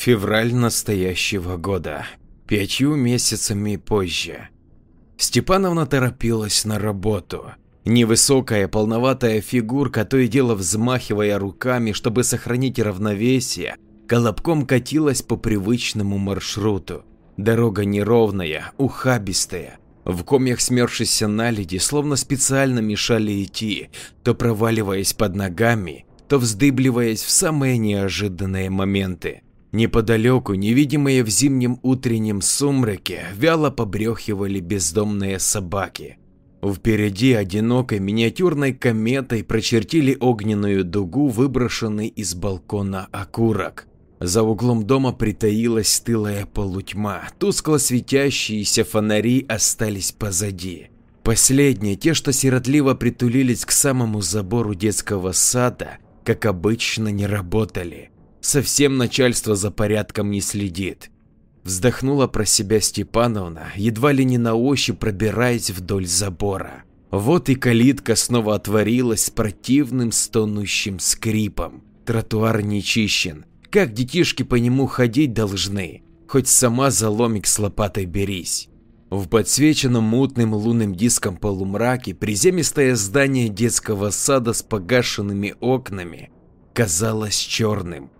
Февраль настоящего года. Пятью месяцами позже. Степановна торопилась на работу. Невысокая полноватая фигурка, то и дело взмахивая руками, чтобы сохранить равновесие, колобком катилась по привычному маршруту. Дорога неровная, ухабистая. В комьях смерзшейся наледи словно специально мешали идти, то проваливаясь под ногами, то вздыбливаясь в самые неожиданные моменты. Неподалеку, невидимые в зимнем утреннем сумраке, вяло побрехивали бездомные собаки. Впереди одинокой миниатюрной кометой прочертили огненную дугу, выброшенный из балкона окурок. За углом дома притаилась стылая полутьма, тускло светящиеся фонари остались позади. Последние, те, что сиротливо притулились к самому забору детского сада, как обычно не работали. Совсем начальство за порядком не следит. Вздохнула про себя Степановна, едва ли не на ощупь пробираясь вдоль забора. Вот и калитка снова отворилась с противным стонущим скрипом. Тротуар не чищен, как детишки по нему ходить должны, хоть сама за ломик с лопатой берись. В подсвеченном мутным лунным диском полумраке приземистое здание детского сада с погашенными окнами казалось черным,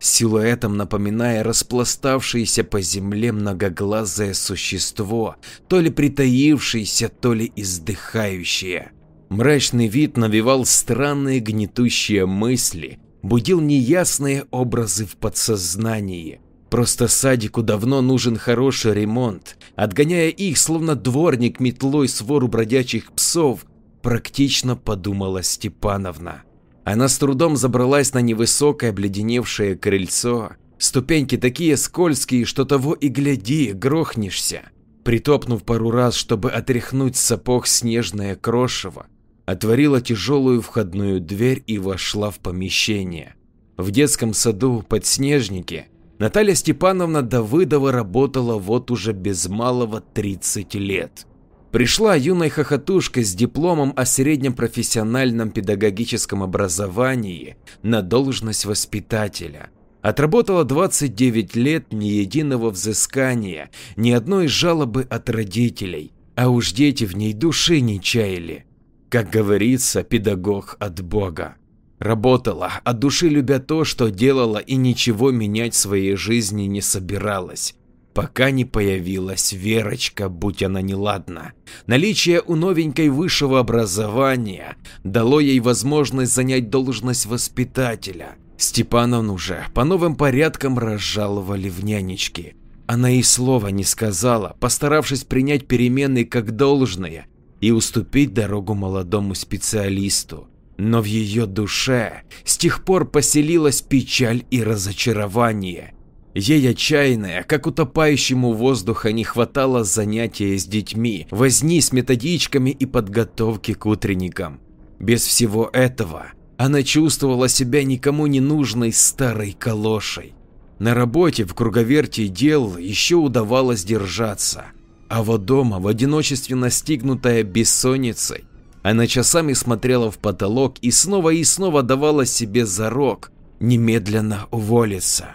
силуэтом напоминая распластавшееся по земле многоглазое существо, то ли притаившееся, то ли издыхающее. Мрачный вид навевал странные гнетущие мысли, будил неясные образы в подсознании. Просто садику давно нужен хороший ремонт, отгоняя их, словно дворник метлой свору бродячих псов, практично подумала Степановна. Она с трудом забралась на невысокое обледеневшее крыльцо, ступеньки такие скользкие, что того и гляди, грохнешься. Притопнув пару раз, чтобы отряхнуть сапог снежное крошево, отворила тяжелую входную дверь и вошла в помещение. В детском саду подснежники Наталья Степановна Давыдова работала вот уже без малого 30 лет. Пришла юная хохотушка с дипломом о среднем профессиональном педагогическом образовании на должность воспитателя. Отработала 29 лет ни единого взыскания, ни одной жалобы от родителей, а уж дети в ней души не чаяли. Как говорится, педагог от Бога. Работала, от души любя то, что делала и ничего менять в своей жизни не собиралась. Пока не появилась Верочка, будь она неладна. Наличие у новенькой высшего образования дало ей возможность занять должность воспитателя. Степановну уже по новым порядкам разжаловали в нянечки. Она и слова не сказала, постаравшись принять перемены как должное и уступить дорогу молодому специалисту. Но в ее душе с тех пор поселилась печаль и разочарование. Ей отчаянная, как утопающему воздуха, не хватало занятия с детьми, возни с методичками и подготовки к утренникам. Без всего этого она чувствовала себя никому не нужной старой калошей. На работе в круговерте дел еще удавалось держаться, а вот дома, в одиночестве настигнутая бессонницей, она часами смотрела в потолок и снова и снова давала себе зарок немедленно уволиться.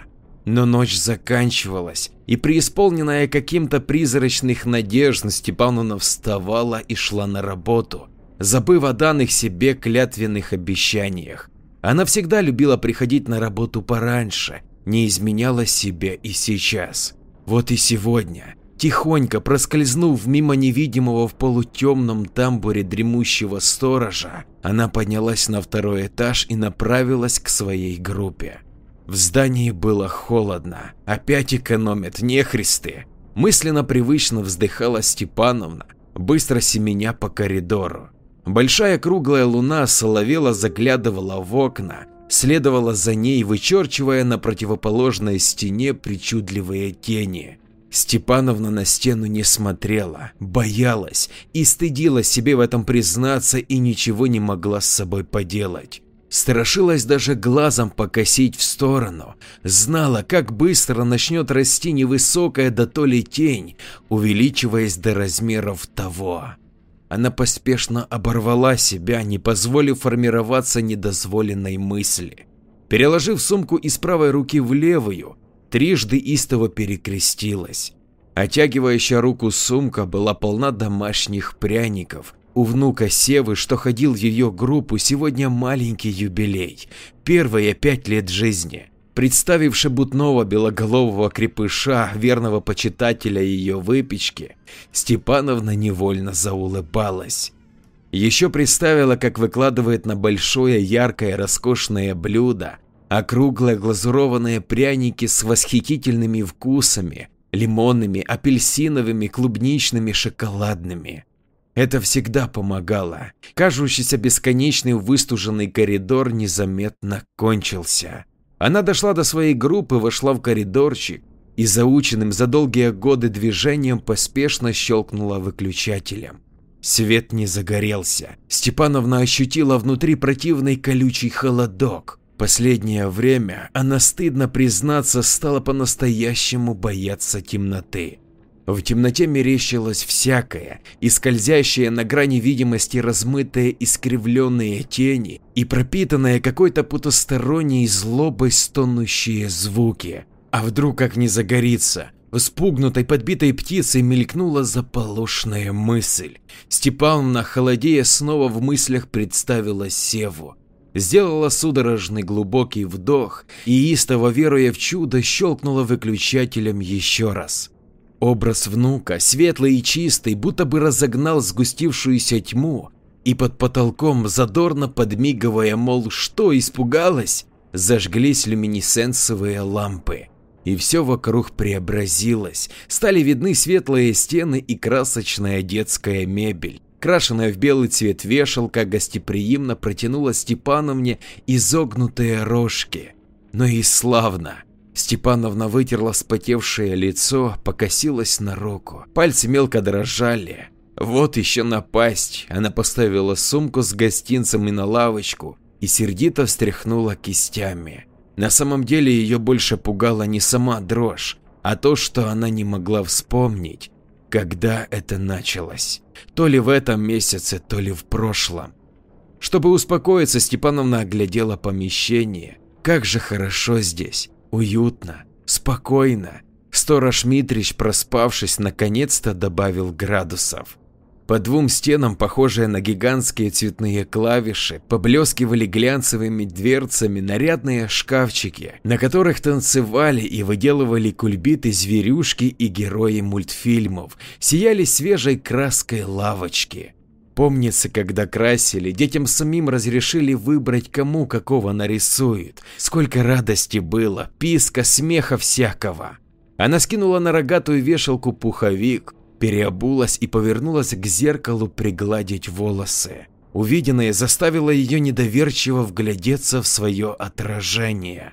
Но ночь заканчивалась, и преисполненная каким-то призрачных надежд Степановна вставала и шла на работу, забыв о данных себе клятвенных обещаниях. Она всегда любила приходить на работу пораньше, не изменяла себе и сейчас. Вот и сегодня Тихонько проскользнув мимо невидимого в полутемном тамбуре дремущего сторожа, она поднялась на второй этаж и направилась к своей группе. В здании было холодно, опять экономят нехристы. Мысленно привычно вздыхала Степановна, быстро семеня по коридору. Большая круглая луна соловела заглядывала в окна, следовала за ней, вычерчивая на противоположной стене причудливые тени. Степановна на стену не смотрела, боялась и стыдила себе в этом признаться и ничего не могла с собой поделать. Страшилась даже глазом покосить в сторону, знала, как быстро начнет расти невысокая да то ли тень, увеличиваясь до размеров того. Она поспешно оборвала себя, не позволив формироваться недозволенной мысли. Переложив сумку из правой руки в левую, трижды истово перекрестилась. Оттягивающая руку сумка была полна домашних пряников. У внука Севы, что ходил в ее группу, сегодня маленький юбилей, первые пять лет жизни. Представив шебутного белоголового крепыша, верного почитателя ее выпечки, Степановна невольно заулыбалась. Еще представила, как выкладывает на большое яркое роскошное блюдо округлые глазурованные пряники с восхитительными вкусами, лимонными, апельсиновыми, клубничными, шоколадными. Это всегда помогало. Кажущийся бесконечный выстуженный коридор незаметно кончился. Она дошла до своей группы, вошла в коридорчик и заученным за долгие годы движением поспешно щелкнула выключателем. Свет не загорелся. Степановна ощутила внутри противный колючий холодок. Последнее время она, стыдно признаться, стала по-настоящему бояться темноты. В темноте мерещилось всякое, и скользящие на грани видимости размытые искривленные тени и пропитанные какой-то потусторонней злобой стонущие звуки. А вдруг как не загорится? Вспугнутой подбитой птицей мелькнула заполошная мысль. Степановна, холодея, снова в мыслях представила Севу. Сделала судорожный глубокий вдох и, истово веруя в чудо, щелкнула выключателем еще раз. Образ внука, светлый и чистый, будто бы разогнал сгустившуюся тьму, и под потолком, задорно подмигивая, мол, что испугалась, зажглись люминесценцевые лампы. И все вокруг преобразилось, стали видны светлые стены и красочная детская мебель. Крашенная в белый цвет вешалка гостеприимно протянула Степановне изогнутые рожки. Но и славно. Степановна вытерла вспотевшее лицо, покосилась на руку. Пальцы мелко дрожали. Вот еще напасть. Она поставила сумку с гостинцем и на лавочку и сердито встряхнула кистями. На самом деле ее больше пугала не сама дрожь, а то, что она не могла вспомнить, когда это началось. То ли в этом месяце, то ли в прошлом. Чтобы успокоиться, Степановна оглядела помещение. Как же хорошо здесь. Уютно, спокойно. Сторож Митрич, проспавшись, наконец-то добавил градусов. По двум стенам, похожие на гигантские цветные клавиши, поблескивали глянцевыми дверцами нарядные шкафчики, на которых танцевали и выделывали кульбиты зверюшки и герои мультфильмов, сияли свежей краской лавочки. Помнится, когда красили, детям самим разрешили выбрать, кому какого нарисуют. Сколько радости было, писка, смеха всякого. Она скинула на рогатую вешалку пуховик, переобулась и повернулась к зеркалу пригладить волосы. Увиденное заставило ее недоверчиво вглядеться в свое отражение.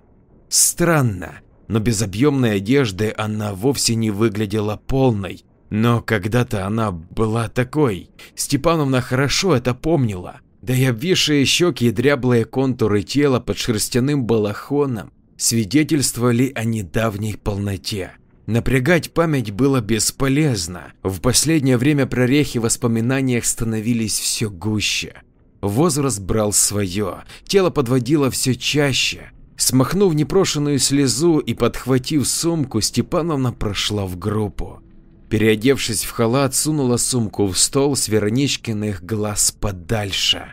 Странно, но без объемной одежды она вовсе не выглядела полной, но когда-то она была такой. Степановна хорошо это помнила. Да и обвисшие щеки и дряблые контуры тела под шерстяным балахоном свидетельствовали о недавней полноте. Напрягать память было бесполезно. В последнее время прорехи в воспоминаниях становились все гуще. Возраст брал свое, тело подводило все чаще. Смахнув непрошенную слезу и подхватив сумку, Степановна прошла в группу. Переодевшись в халат, сунула сумку в стол с Вероничкиных глаз подальше.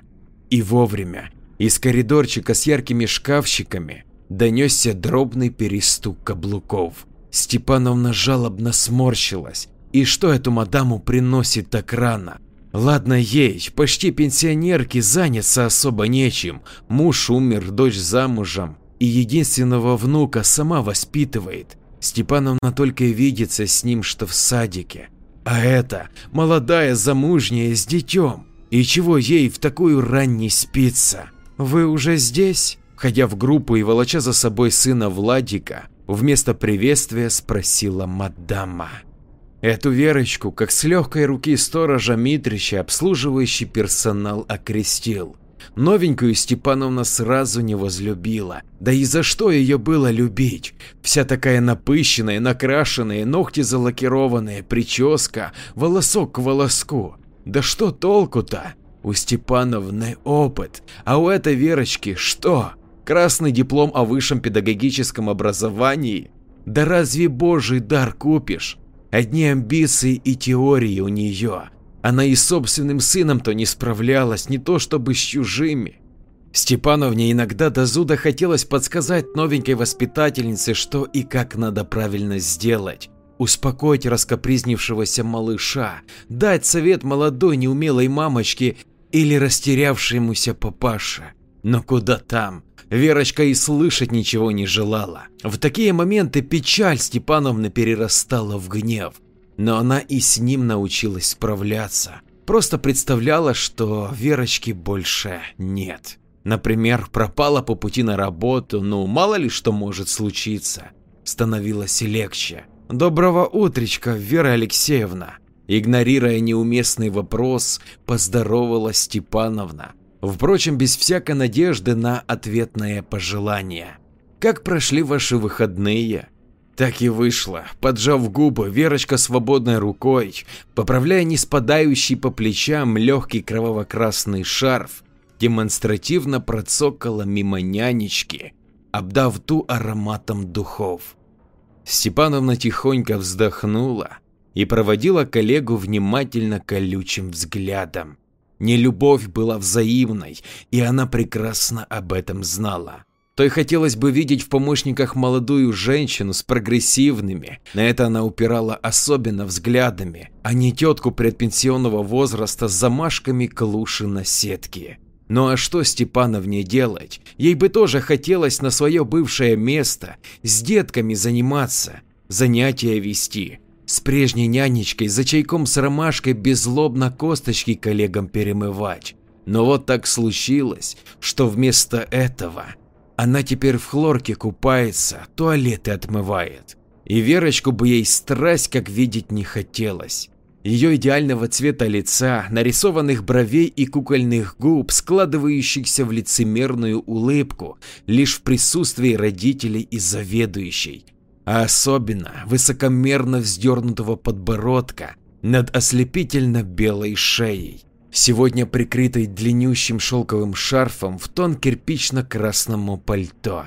И вовремя из коридорчика с яркими шкафчиками донесся дробный перестук каблуков. Степановна жалобно сморщилась. И что эту мадаму приносит так рано? Ладно ей, почти пенсионерке заняться особо нечем. Муж умер, дочь замужем и единственного внука сама воспитывает. Степановна только видится с ним, что в садике. А это молодая замужняя с детем. И чего ей в такую рань не спится? Вы уже здесь? Ходя в группу и волоча за собой сына Владика, вместо приветствия спросила мадама. Эту Верочку, как с легкой руки сторожа Митрича, обслуживающий персонал окрестил. Новенькую Степановна сразу не возлюбила. Да и за что ее было любить? Вся такая напыщенная, накрашенная, ногти залакированные, прическа, волосок к волоску. Да что толку-то? У Степановны опыт, а у этой Верочки что? Красный диплом о высшем педагогическом образовании? Да разве божий дар купишь? Одни амбиции и теории у нее. Она и собственным сыном-то не справлялась, не то чтобы с чужими. Степановне иногда до зуда хотелось подсказать новенькой воспитательнице, что и как надо правильно сделать. Успокоить раскопризнившегося малыша, дать совет молодой неумелой мамочке или растерявшемуся папаше. Но куда там? Верочка и слышать ничего не желала. В такие моменты печаль Степановны перерастала в гнев. Но она и с ним научилась справляться. Просто представляла, что Верочки больше нет. Например, пропала по пути на работу, ну мало ли что может случиться. Становилось легче. Доброго утречка, Вера Алексеевна. Игнорируя неуместный вопрос, поздоровалась Степановна. Впрочем, без всякой надежды на ответное пожелание. Как прошли ваши выходные? Так и вышло. Поджав губы, Верочка свободной рукой, поправляя не спадающий по плечам легкий кроваво-красный шарф, демонстративно процокала мимо нянечки, обдав ту ароматом духов. Степановна тихонько вздохнула и проводила коллегу внимательно колючим взглядом. Нелюбовь была взаимной, и она прекрасно об этом знала. То и хотелось бы видеть в помощниках молодую женщину с прогрессивными, на это она упирала особенно взглядами, а не тетку предпенсионного возраста с замашками клуши на сетке. Ну а что Степановне делать? Ей бы тоже хотелось на свое бывшее место с детками заниматься, занятия вести, с прежней нянечкой за чайком с ромашкой беззлобно косточки коллегам перемывать. Но вот так случилось, что вместо этого она теперь в хлорке купается, туалеты отмывает. И Верочку бы ей страсть как видеть не хотелось. Ее идеального цвета лица, нарисованных бровей и кукольных губ, складывающихся в лицемерную улыбку лишь в присутствии родителей и заведующей, а особенно высокомерно вздернутого подбородка над ослепительно белой шеей, сегодня прикрытой длиннющим шелковым шарфом в тон кирпично-красному пальто.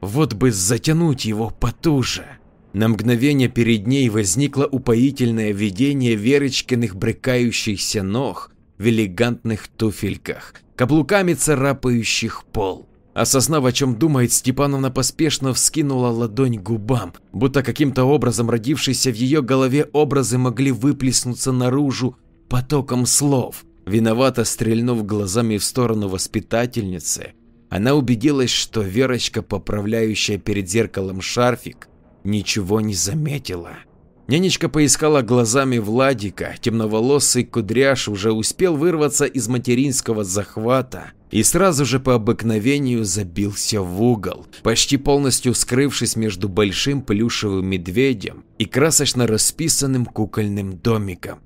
Вот бы затянуть его потуже. На мгновение перед ней возникло упоительное видение Верочкиных брыкающихся ног в элегантных туфельках, каблуками царапающих пол. Осознав, о чем думает, Степановна поспешно вскинула ладонь к губам, будто каким-то образом родившиеся в ее голове образы могли выплеснуться наружу потоком слов. Виновато стрельнув глазами в сторону воспитательницы, она убедилась, что Верочка, поправляющая перед зеркалом шарфик, ничего не заметила. Нянечка поискала глазами Владика, темноволосый кудряш уже успел вырваться из материнского захвата и сразу же по обыкновению забился в угол, почти полностью скрывшись между большим плюшевым медведем и красочно расписанным кукольным домиком.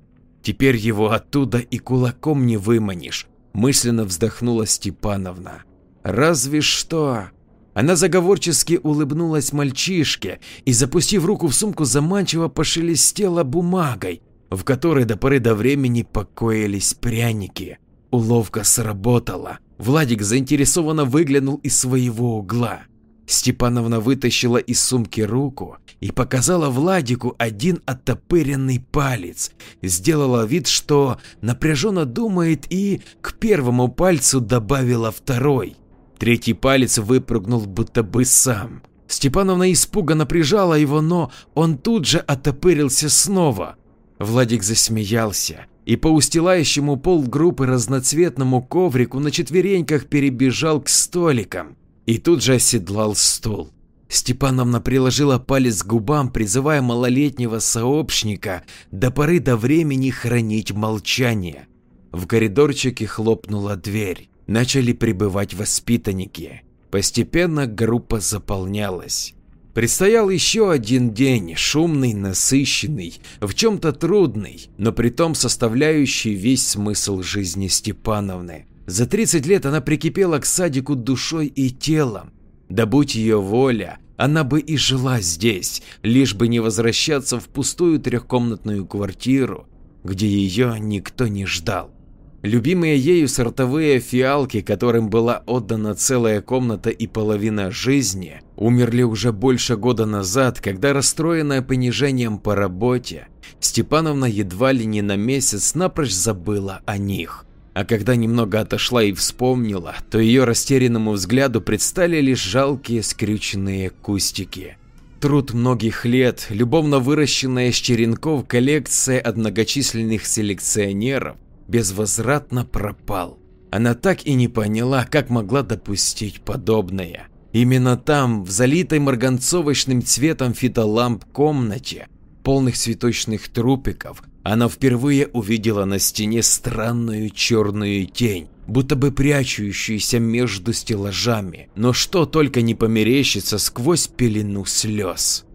Теперь его оттуда и кулаком не выманишь, мысленно вздохнула Степановна. Разве что она заговорчески улыбнулась мальчишке и, запустив руку в сумку, заманчиво пошелестела бумагой, в которой до поры до времени покоились пряники. Уловка сработала. Владик заинтересованно выглянул из своего угла. Степановна вытащила из сумки руку и показала Владику один оттопыренный палец, сделала вид, что напряженно думает и к первому пальцу добавила второй. Третий палец выпрыгнул будто бы сам. Степановна испуганно прижала его, но он тут же отопырился снова. Владик засмеялся и по устилающему пол группы разноцветному коврику на четвереньках перебежал к столикам и тут же оседлал стул. Степановна приложила палец к губам, призывая малолетнего сообщника до поры до времени хранить молчание. В коридорчике хлопнула дверь начали прибывать воспитанники. Постепенно группа заполнялась. Предстоял еще один день, шумный, насыщенный, в чем-то трудный, но при том составляющий весь смысл жизни Степановны. За 30 лет она прикипела к садику душой и телом. Да будь ее воля, она бы и жила здесь, лишь бы не возвращаться в пустую трехкомнатную квартиру, где ее никто не ждал. Любимые ею сортовые фиалки, которым была отдана целая комната и половина жизни, умерли уже больше года назад, когда расстроенная понижением по работе, Степановна едва ли не на месяц напрочь забыла о них. А когда немного отошла и вспомнила, то ее растерянному взгляду предстали лишь жалкие скрюченные кустики. Труд многих лет, любовно выращенная из черенков коллекция от многочисленных селекционеров, безвозвратно пропал. Она так и не поняла, как могла допустить подобное. Именно там, в залитой марганцовочным цветом фитоламп комнате, полных цветочных трупиков, она впервые увидела на стене странную черную тень, будто бы прячущуюся между стеллажами, но что только не померещится сквозь пелену слез.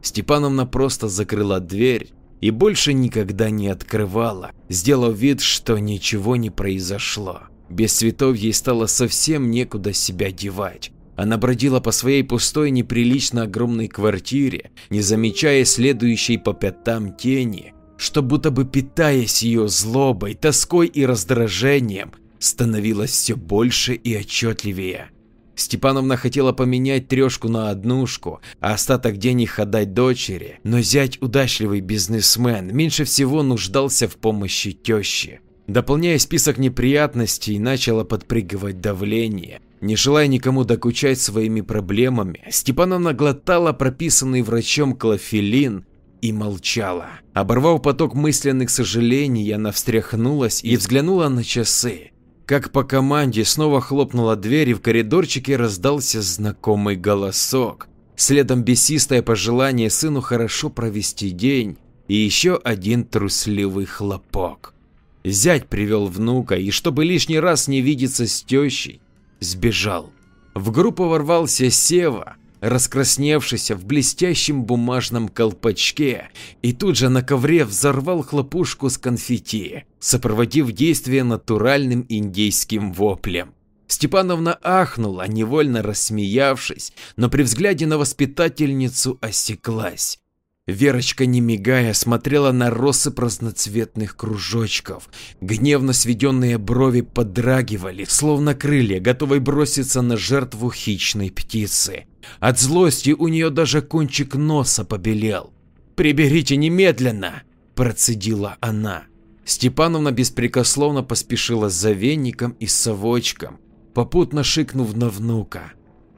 Степановна просто закрыла дверь и больше никогда не открывала, сделав вид, что ничего не произошло. Без цветов ей стало совсем некуда себя девать. Она бродила по своей пустой неприлично огромной квартире, не замечая следующей по пятам тени, что будто бы питаясь ее злобой, тоской и раздражением, становилось все больше и отчетливее. Степановна хотела поменять трешку на однушку, а остаток денег отдать дочери, но зять удачливый бизнесмен меньше всего нуждался в помощи тещи. Дополняя список неприятностей, начала подпрыгивать давление. Не желая никому докучать своими проблемами, Степановна глотала прописанный врачом клофелин и молчала. Оборвав поток мысленных сожалений, она встряхнулась и взглянула на часы. Как по команде снова хлопнула дверь и в коридорчике раздался знакомый голосок. Следом бесистое пожелание сыну хорошо провести день и еще один трусливый хлопок. Зять привел внука и, чтобы лишний раз не видеться с тещей, сбежал. В группу ворвался Сева, раскрасневшийся в блестящем бумажном колпачке, и тут же на ковре взорвал хлопушку с конфетти, сопроводив действие натуральным индейским воплем. Степановна ахнула, невольно рассмеявшись, но при взгляде на воспитательницу осеклась. Верочка, не мигая, смотрела на россыпь разноцветных кружочков. Гневно сведенные брови подрагивали, словно крылья, готовые броситься на жертву хищной птицы. От злости у нее даже кончик носа побелел. «Приберите немедленно!» – процедила она. Степановна беспрекословно поспешила за веником и совочком, попутно шикнув на внука.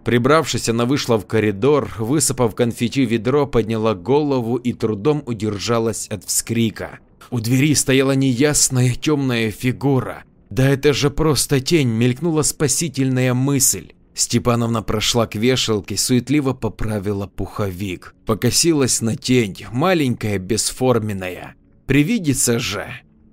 Прибравшись, она вышла в коридор, высыпав конфетти ведро, подняла голову и трудом удержалась от вскрика. У двери стояла неясная темная фигура. Да это же просто тень, мелькнула спасительная мысль. Степановна прошла к вешалке, суетливо поправила пуховик. Покосилась на тень, маленькая, бесформенная. Привидится же.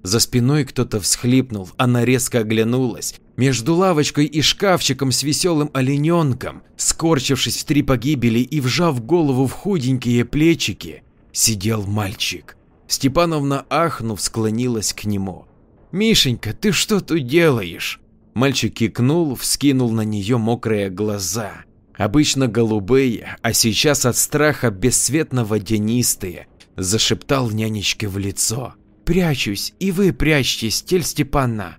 За спиной кто-то всхлипнул, она резко оглянулась. Между лавочкой и шкафчиком с веселым олененком, скорчившись в три погибели и вжав голову в худенькие плечики, сидел мальчик. Степановна, ахнув, склонилась к нему. «Мишенька, ты что тут делаешь?» Мальчик кикнул, вскинул на нее мокрые глаза. Обычно голубые, а сейчас от страха бесцветно водянистые, зашептал нянечке в лицо. «Прячусь, и вы прячьтесь, Тель Степанна!»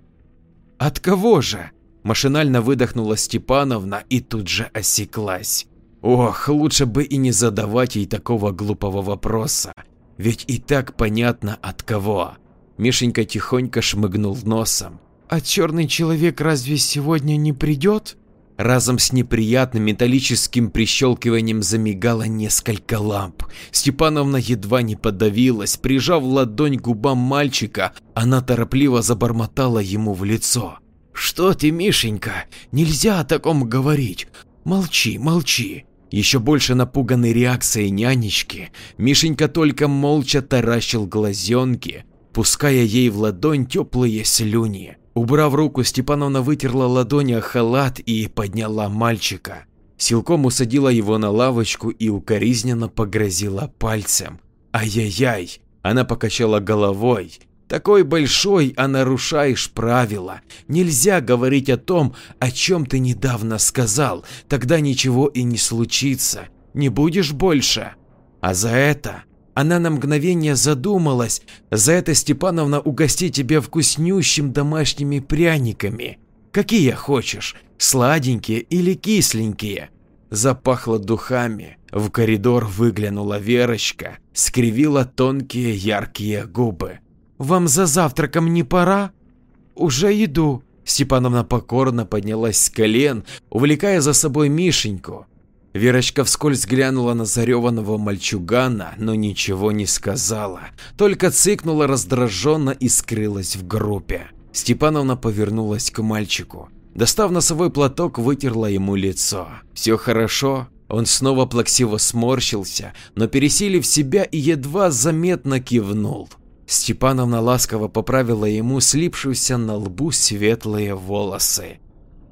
От кого же? Машинально выдохнула Степановна и тут же осеклась. Ох, лучше бы и не задавать ей такого глупого вопроса, ведь и так понятно от кого. Мишенька тихонько шмыгнул носом. А черный человек разве сегодня не придет? Разом с неприятным металлическим прищелкиванием замигало несколько ламп. Степановна едва не подавилась, прижав ладонь к губам мальчика, она торопливо забормотала ему в лицо. «Что ты, Мишенька, нельзя о таком говорить. Молчи, молчи». Еще больше напуганной реакцией нянечки, Мишенька только молча таращил глазенки, пуская ей в ладонь теплые слюни. Убрав руку, Степановна вытерла ладони о халат и подняла мальчика. Силком усадила его на лавочку и укоризненно погрозила пальцем. Ай-яй-яй, она покачала головой. Такой большой, а нарушаешь правила. Нельзя говорить о том, о чем ты недавно сказал, тогда ничего и не случится. Не будешь больше. А за это Она на мгновение задумалась, за это Степановна угостит тебя вкуснющим домашними пряниками. Какие хочешь, сладенькие или кисленькие. Запахло духами, в коридор выглянула Верочка, скривила тонкие яркие губы. «Вам за завтраком не пора?» «Уже иду». Степановна покорно поднялась с колен, увлекая за собой Мишеньку. Верочка вскользь глянула на зареванного мальчугана, но ничего не сказала, только цыкнула раздраженно и скрылась в группе. Степановна повернулась к мальчику. Достав носовой платок, вытерла ему лицо. Все хорошо? Он снова плаксиво сморщился, но пересилив себя и едва заметно кивнул. Степановна ласково поправила ему слипшуюся на лбу светлые волосы.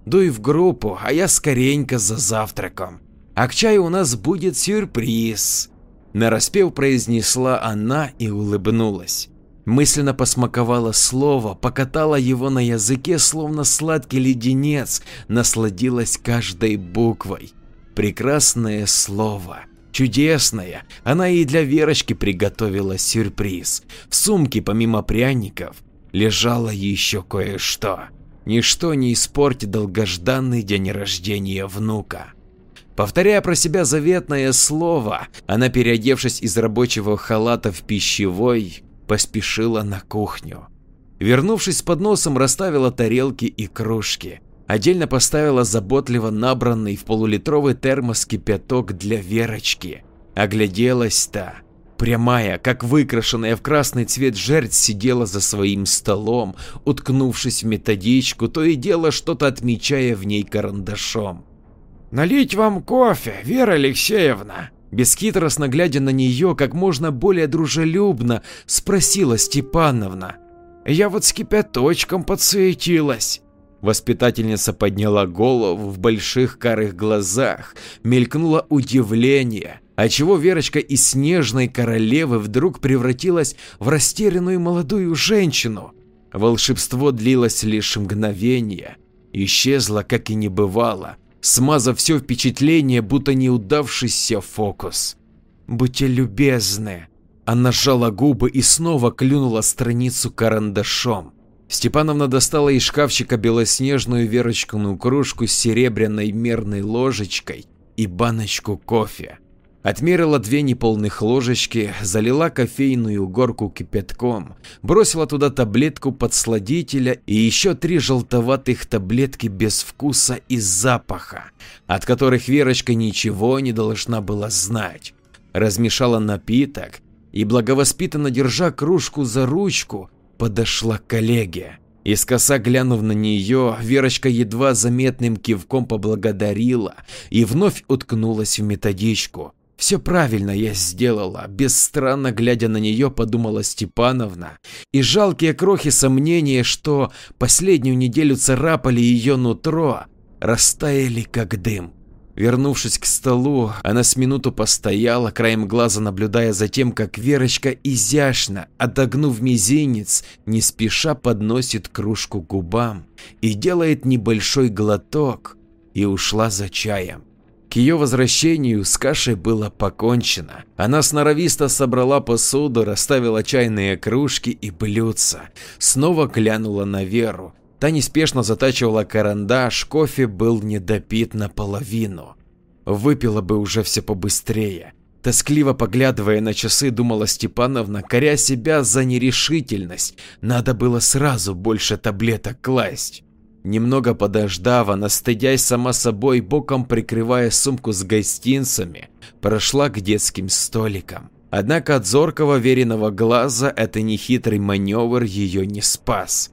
Дуй в группу, а я скоренько за завтраком. А к чаю у нас будет сюрприз. Нараспев произнесла она и улыбнулась. Мысленно посмаковала слово, покатала его на языке, словно сладкий леденец, насладилась каждой буквой. Прекрасное слово, чудесное, она и для Верочки приготовила сюрприз. В сумке помимо пряников лежало еще кое-что. Ничто не испортит долгожданный день рождения внука. Повторяя про себя заветное слово, она, переодевшись из рабочего халата в пищевой, поспешила на кухню. Вернувшись с подносом, расставила тарелки и кружки. Отдельно поставила заботливо набранный в полулитровый термос кипяток для Верочки. Огляделась-то. Прямая, как выкрашенная в красный цвет жерть сидела за своим столом, уткнувшись в методичку, то и дело что-то отмечая в ней карандашом. «Налить вам кофе, Вера Алексеевна?» Бесхитростно глядя на нее, как можно более дружелюбно, спросила Степановна. «Я вот с кипяточком подсуетилась». Воспитательница подняла голову в больших карых глазах, мелькнуло удивление, отчего Верочка из снежной королевы вдруг превратилась в растерянную молодую женщину. Волшебство длилось лишь мгновение, исчезло, как и не бывало, смазав все впечатление, будто неудавшийся фокус. «Будьте любезны!» Она сжала губы и снова клюнула страницу карандашом. Степановна достала из шкафчика белоснежную Верочкину кружку с серебряной мерной ложечкой и баночку кофе. Отмерила две неполных ложечки, залила кофейную горку кипятком, бросила туда таблетку подсладителя и еще три желтоватых таблетки без вкуса и запаха, от которых Верочка ничего не должна была знать. Размешала напиток и, благовоспитанно держа кружку за ручку, подошла к коллеге. Искоса глянув на нее, Верочка едва заметным кивком поблагодарила и вновь уткнулась в методичку, все правильно я сделала, бесстранно глядя на нее, подумала Степановна, и жалкие крохи сомнения, что последнюю неделю царапали ее нутро, растаяли как дым. Вернувшись к столу, она с минуту постояла, краем глаза наблюдая за тем, как Верочка изящно, отогнув мизинец, не спеша подносит кружку к губам и делает небольшой глоток, и ушла за чаем. Ее возвращению с кашей было покончено. Она сноровисто собрала посуду, расставила чайные кружки и блюдца. Снова глянула на Веру. Та неспешно затачивала карандаш, кофе был недопит наполовину. Выпила бы уже все побыстрее. Тоскливо поглядывая на часы, думала Степановна, коря себя за нерешительность. Надо было сразу больше таблеток класть. Немного подождав, она, стыдясь сама собой, боком прикрывая сумку с гостинцами, прошла к детским столикам. Однако от зоркого веренного глаза это нехитрый маневр ее не спас.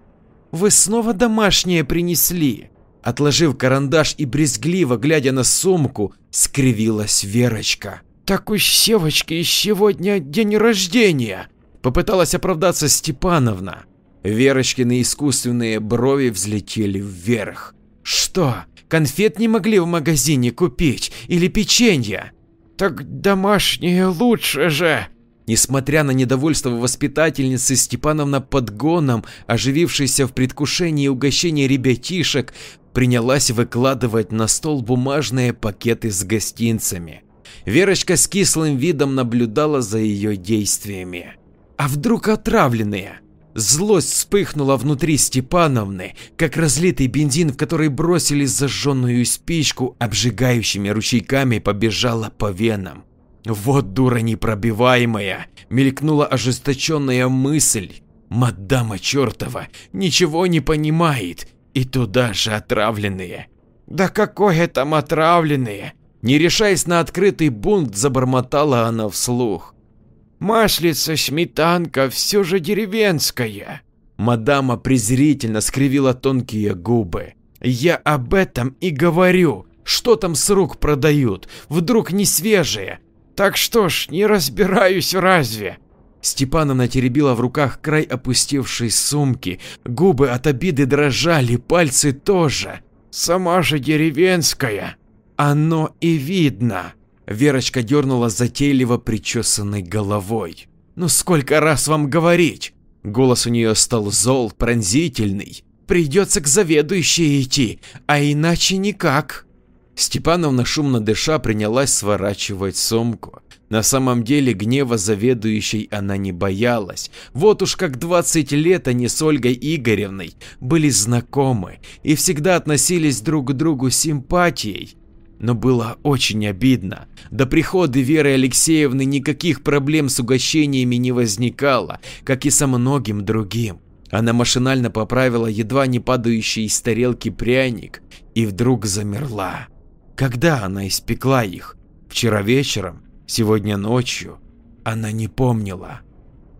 «Вы снова домашнее принесли?» Отложив карандаш и брезгливо глядя на сумку, скривилась Верочка. «Так у Севочки сегодня день рождения!» Попыталась оправдаться Степановна. Верочкины искусственные брови взлетели вверх. Что, конфет не могли в магазине купить или печенье? Так домашнее лучше же. Несмотря на недовольство воспитательницы, Степановна подгоном, оживившейся в предвкушении угощения ребятишек, принялась выкладывать на стол бумажные пакеты с гостинцами. Верочка с кислым видом наблюдала за ее действиями. А вдруг отравленные? Злость вспыхнула внутри Степановны, как разлитый бензин, в который бросили зажженную спичку, обжигающими ручейками побежала по венам. Вот дура непробиваемая, мелькнула ожесточенная мысль. Мадама чертова ничего не понимает, и туда же отравленные. Да какое там отравленные? Не решаясь на открытый бунт, забормотала она вслух. Маслица, сметанка, все же деревенская. Мадама презрительно скривила тонкие губы. Я об этом и говорю. Что там с рук продают? Вдруг не свежие? Так что ж, не разбираюсь разве? Степановна теребила в руках край опустевшей сумки, губы от обиды дрожали, пальцы тоже. Сама же деревенская. Оно и видно. Верочка дернула затейливо причесанной головой. Ну сколько раз вам говорить? Голос у нее стал зол, пронзительный. Придется к заведующей идти, а иначе никак. Степановна шумно дыша принялась сворачивать сумку. На самом деле гнева заведующей она не боялась. Вот уж как 20 лет они с Ольгой Игоревной были знакомы и всегда относились друг к другу с симпатией. Но было очень обидно. До прихода Веры Алексеевны никаких проблем с угощениями не возникало, как и со многим другим. Она машинально поправила едва не падающий из тарелки пряник и вдруг замерла. Когда она испекла их? Вчера вечером? Сегодня ночью? Она не помнила.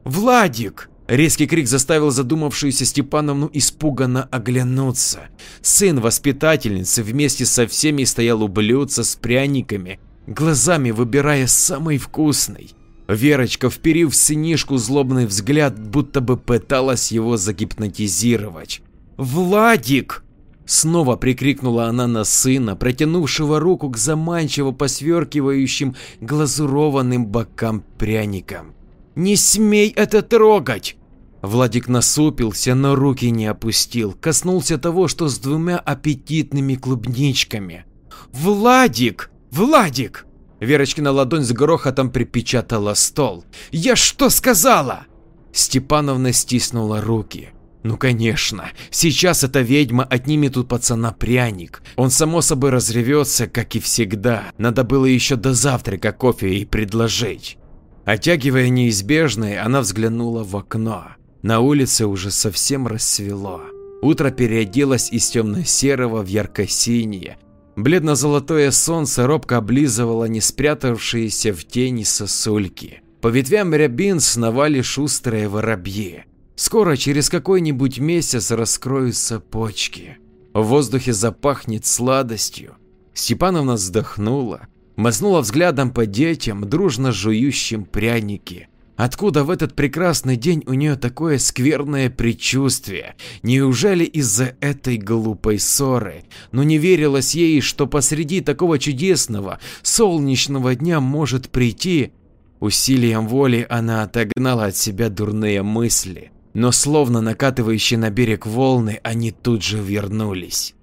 «Владик!» Резкий крик заставил задумавшуюся Степановну испуганно оглянуться. Сын воспитательницы вместе со всеми стоял у блюдца с пряниками, глазами выбирая самый вкусный. Верочка, вперив в сынишку злобный взгляд, будто бы пыталась его загипнотизировать. «Владик!» Снова прикрикнула она на сына, протянувшего руку к заманчиво посверкивающим глазурованным бокам пряникам. «Не смей это трогать!» Владик насупился, но руки не опустил, коснулся того, что с двумя аппетитными клубничками. «Владик! Владик!» Верочкина ладонь с грохотом припечатала стол. «Я что сказала?» Степановна стиснула руки. Ну конечно, сейчас эта ведьма отнимет у пацана пряник. Он само собой разревется, как и всегда. Надо было еще до завтрака кофе ей предложить. Оттягивая неизбежное, она взглянула в окно. На улице уже совсем рассвело. Утро переоделось из темно-серого в ярко-синее. Бледно-золотое солнце робко облизывало не спрятавшиеся в тени сосульки. По ветвям рябин сновали шустрые воробьи. Скоро, через какой-нибудь месяц, раскроются почки. В воздухе запахнет сладостью. Степановна вздохнула, мазнула взглядом по детям, дружно жующим пряники. Откуда в этот прекрасный день у нее такое скверное предчувствие? Неужели из-за этой глупой ссоры? Но не верилось ей, что посреди такого чудесного, солнечного дня может прийти. Усилием воли она отогнала от себя дурные мысли но словно накатывающие на берег волны, они тут же вернулись.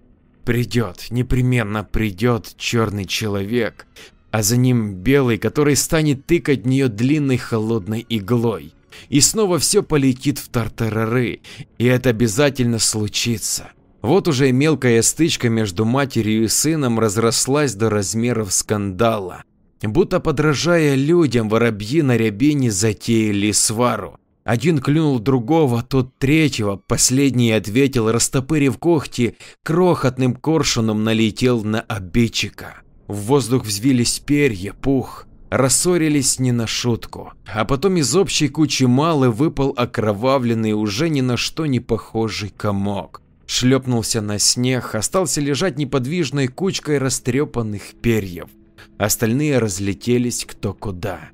Придет, непременно придет черный человек, а за ним белый, который станет тыкать в нее длинной холодной иглой. И снова все полетит в тартарары, и это обязательно случится. Вот уже мелкая стычка между матерью и сыном разрослась до размеров скандала. Будто подражая людям, воробьи на рябине затеяли свару. Один клюнул другого, тот третьего, последний ответил, растопырив когти, крохотным коршуном налетел на обидчика. В воздух взвились перья, пух, рассорились не на шутку. А потом из общей кучи малы выпал окровавленный, уже ни на что не похожий комок. Шлепнулся на снег, остался лежать неподвижной кучкой растрепанных перьев. Остальные разлетелись кто куда.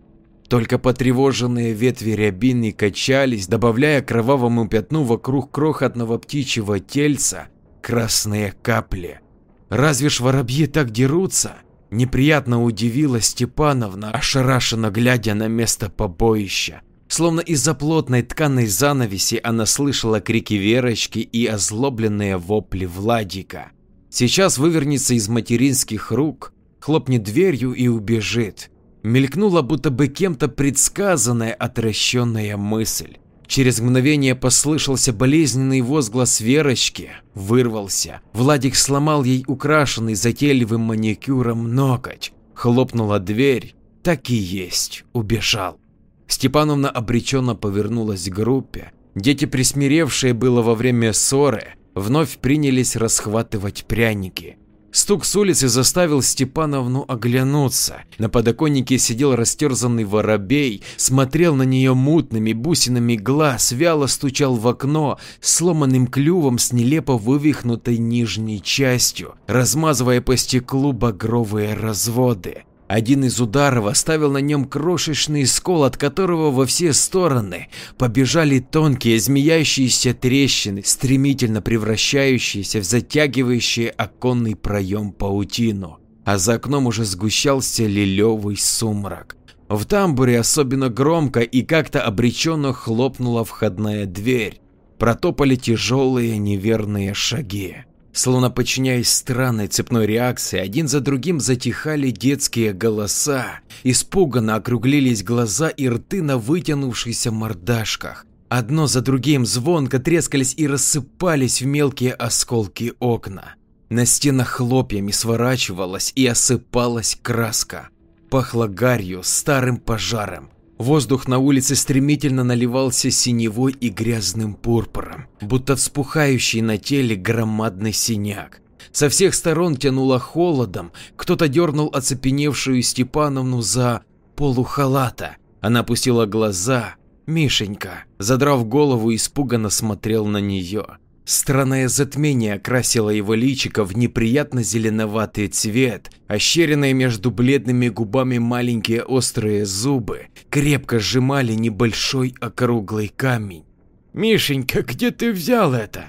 Только потревоженные ветви рябины качались, добавляя кровавому пятну вокруг крохотного птичьего тельца красные капли. Разве ж воробьи так дерутся? Неприятно удивилась Степановна, ошарашенно глядя на место побоища. Словно из-за плотной тканой занавеси она слышала крики Верочки и озлобленные вопли Владика. Сейчас вывернется из материнских рук, хлопнет дверью и убежит. Мелькнула будто бы кем-то предсказанная отращенная мысль. Через мгновение послышался болезненный возглас Верочки, вырвался. Владик сломал ей украшенный затейливым маникюром ноготь. Хлопнула дверь, так и есть, убежал. Степановна обреченно повернулась к группе. Дети, присмиревшие было во время ссоры, вновь принялись расхватывать пряники. Стук с улицы заставил Степановну оглянуться. На подоконнике сидел растерзанный воробей, смотрел на нее мутными бусинами глаз, вяло стучал в окно, сломанным клювом с нелепо вывихнутой нижней частью, размазывая по стеклу багровые разводы. Один из ударов оставил на нем крошечный скол, от которого во все стороны побежали тонкие змеящиеся трещины, стремительно превращающиеся в затягивающие оконный проем паутину. А за окном уже сгущался лилевый сумрак. В тамбуре особенно громко и как-то обреченно хлопнула входная дверь. Протопали тяжелые неверные шаги. Словно подчиняясь странной цепной реакции, один за другим затихали детские голоса, испуганно округлились глаза и рты на вытянувшихся мордашках. Одно за другим звонко трескались и рассыпались в мелкие осколки окна. На стенах хлопьями сворачивалась и осыпалась краска. Пахло гарью, старым пожаром. Воздух на улице стремительно наливался синевой и грязным пурпуром, будто вспухающий на теле громадный синяк. Со всех сторон тянуло холодом, кто-то дернул оцепеневшую Степановну за полухалата. Она опустила глаза. Мишенька, задрав голову, испуганно смотрел на нее. Странное затмение окрасило его личико в неприятно зеленоватый цвет, ощеренные между бледными губами маленькие острые зубы крепко сжимали небольшой округлый камень. «Мишенька, где ты взял это?»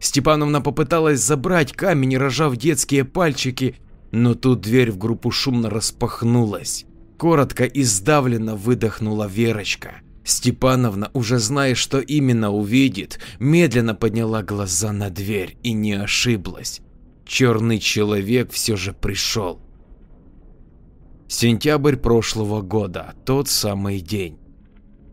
Степановна попыталась забрать камень, рожав детские пальчики, но тут дверь в группу шумно распахнулась. Коротко и сдавленно выдохнула Верочка. Степановна, уже зная, что именно увидит, медленно подняла глаза на дверь и не ошиблась. Черный человек все же пришел. Сентябрь прошлого года, тот самый день.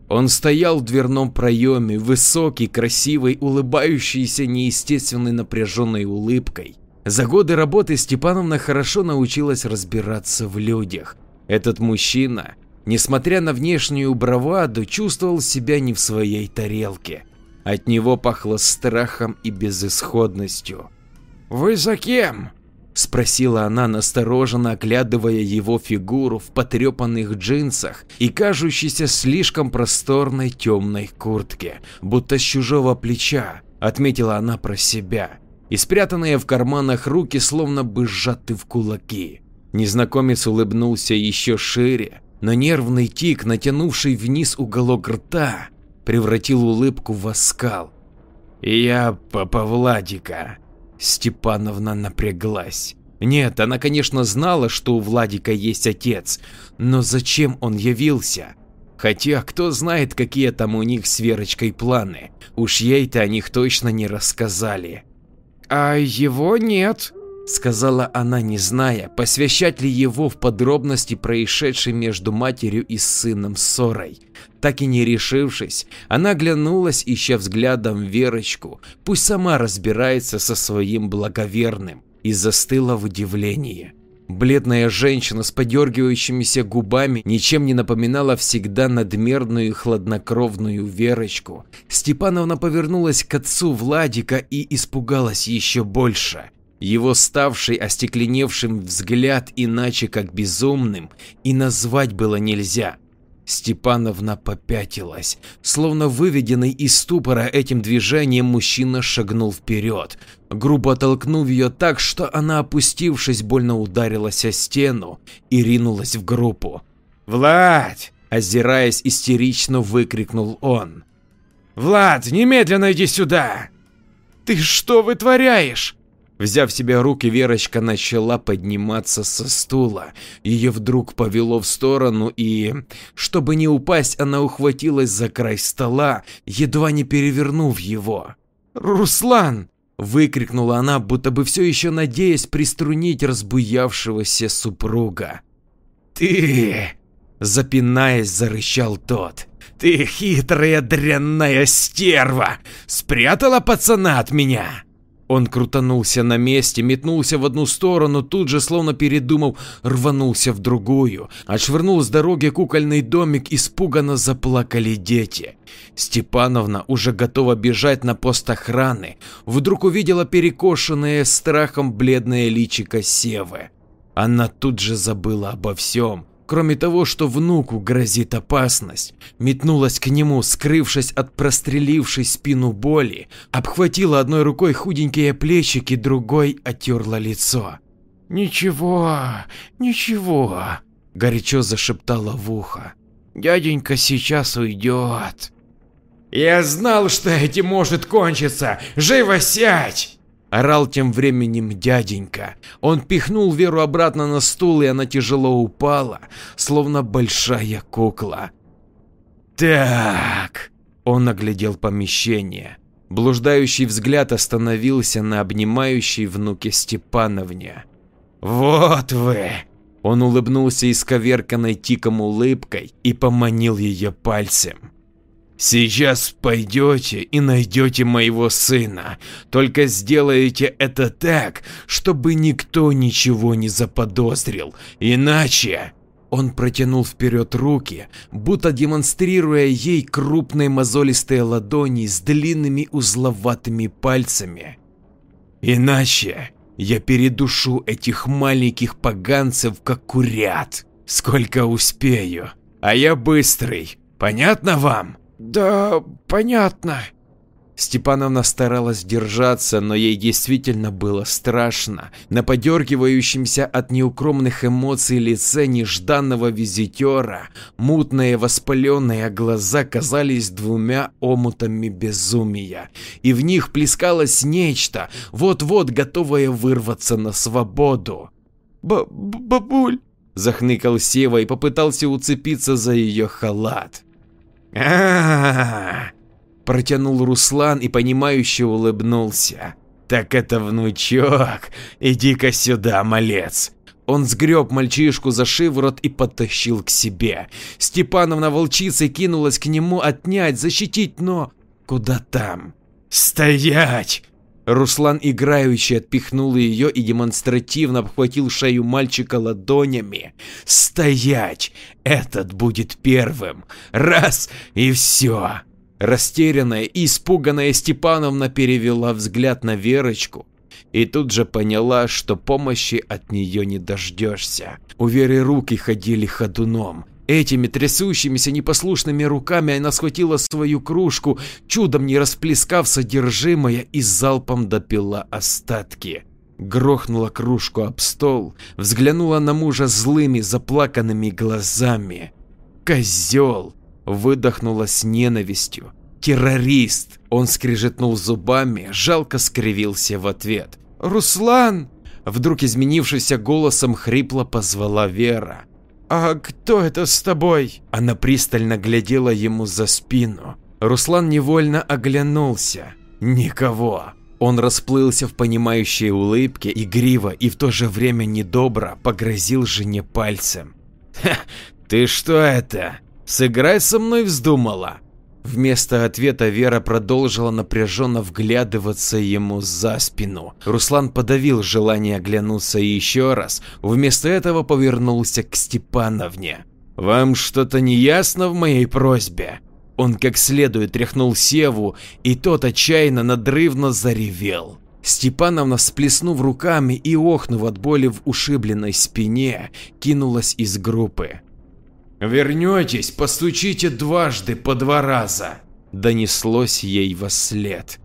Он стоял в дверном проеме, высокий, красивый, улыбающийся неестественной напряженной улыбкой. За годы работы Степановна хорошо научилась разбираться в людях. Этот мужчина несмотря на внешнюю браваду, чувствовал себя не в своей тарелке. От него пахло страхом и безысходностью. «Вы за кем?» – спросила она, настороженно оглядывая его фигуру в потрепанных джинсах и кажущейся слишком просторной темной куртке, будто с чужого плеча, отметила она про себя, и спрятанные в карманах руки словно бы сжаты в кулаки. Незнакомец улыбнулся еще шире, но нервный тик, натянувший вниз уголок рта, превратил улыбку в оскал. «Я папа Владика», – Степановна напряглась. Нет, она, конечно, знала, что у Владика есть отец, но зачем он явился? Хотя, кто знает, какие там у них с Верочкой планы, уж ей-то о них точно не рассказали. «А его нет», сказала она, не зная, посвящать ли его в подробности происшедшей между матерью и сыном ссорой. Так и не решившись, она оглянулась, ища взглядом Верочку, пусть сама разбирается со своим благоверным, и застыла в удивлении. Бледная женщина с подергивающимися губами ничем не напоминала всегда надмерную и хладнокровную Верочку. Степановна повернулась к отцу Владика и испугалась еще больше. Его ставший остекленевшим взгляд иначе как безумным и назвать было нельзя. Степановна попятилась. Словно выведенный из ступора этим движением мужчина шагнул вперед, грубо толкнув ее так, что она, опустившись, больно ударилась о стену и ринулась в группу. «Владь!» – озираясь истерично выкрикнул он. «Влад, немедленно иди сюда!» «Ты что вытворяешь?» Взяв себя руки, Верочка начала подниматься со стула. Ее вдруг повело в сторону и, чтобы не упасть, она ухватилась за край стола, едва не перевернув его. «Руслан!» Выкрикнула она, будто бы все еще надеясь приструнить разбуявшегося супруга. «Ты!» – запинаясь, зарычал тот. «Ты хитрая дрянная стерва! Спрятала пацана от меня!» Он крутанулся на месте, метнулся в одну сторону, тут же, словно передумав, рванулся в другую. Отшвырнул с дороги кукольный домик, испуганно заплакали дети. Степановна, уже готова бежать на пост охраны, вдруг увидела перекошенное страхом бледное личико Севы. Она тут же забыла обо всем, Кроме того, что внуку грозит опасность, метнулась к нему, скрывшись от прострелившей спину боли, обхватила одной рукой худенькие плечики, другой отерла лицо. «Ничего, ничего», – горячо зашептала в ухо. «Дяденька сейчас уйдет». «Я знал, что этим может кончиться! Живо сядь!» Орал тем временем дяденька. Он пихнул Веру обратно на стул, и она тяжело упала, словно большая кукла. «Так...» Он оглядел помещение. Блуждающий взгляд остановился на обнимающей внуке Степановне. «Вот вы!» Он улыбнулся исковерканной тиком улыбкой и поманил ее пальцем. Сейчас пойдете и найдете моего сына, только сделаете это так, чтобы никто ничего не заподозрил, иначе... Он протянул вперед руки, будто демонстрируя ей крупные мозолистые ладони с длинными узловатыми пальцами. Иначе я передушу этих маленьких поганцев как курят, сколько успею, а я быстрый, понятно вам? Да, понятно. Степановна старалась держаться, но ей действительно было страшно. На подергивающемся от неукромных эмоций лице нежданного визитера мутные воспаленные глаза казались двумя омутами безумия, и в них плескалось нечто, вот-вот готовое вырваться на свободу. Б «Бабуль!» – захныкал Сева и попытался уцепиться за ее халат Протянул Руслан и понимающе улыбнулся. Так это внучок, иди-ка сюда, малец. Он сгреб мальчишку за шиворот и подтащил к себе. Степановна волчицей кинулась к нему отнять, защитить, но куда там? Стоять! Руслан играючи отпихнул ее и демонстративно обхватил шею мальчика ладонями. «Стоять! Этот будет первым! Раз и все!» Растерянная и испуганная Степановна перевела взгляд на Верочку и тут же поняла, что помощи от нее не дождешься. У Веры руки ходили ходуном, Этими трясущимися непослушными руками она схватила свою кружку, чудом не расплескав содержимое и залпом допила остатки. Грохнула кружку об стол, взглянула на мужа злыми заплаканными глазами. «Козел!» – выдохнула с ненавистью. «Террорист!» – он скрежетнул зубами, жалко скривился в ответ. «Руслан!» – вдруг изменившийся голосом хрипло позвала Вера. «А кто это с тобой?» Она пристально глядела ему за спину. Руслан невольно оглянулся. Никого. Он расплылся в понимающей улыбке, игриво и в то же время недобро погрозил жене пальцем. «Ха, ты что это? Сыграй со мной вздумала?» Вместо ответа Вера продолжила напряженно вглядываться ему за спину. Руслан подавил желание оглянуться еще раз, вместо этого повернулся к Степановне. «Вам что-то не ясно в моей просьбе?» Он как следует тряхнул Севу, и тот отчаянно надрывно заревел. Степановна, всплеснув руками и охнув от боли в ушибленной спине, кинулась из группы. «Вернетесь, постучите дважды по два раза», – донеслось ей во след.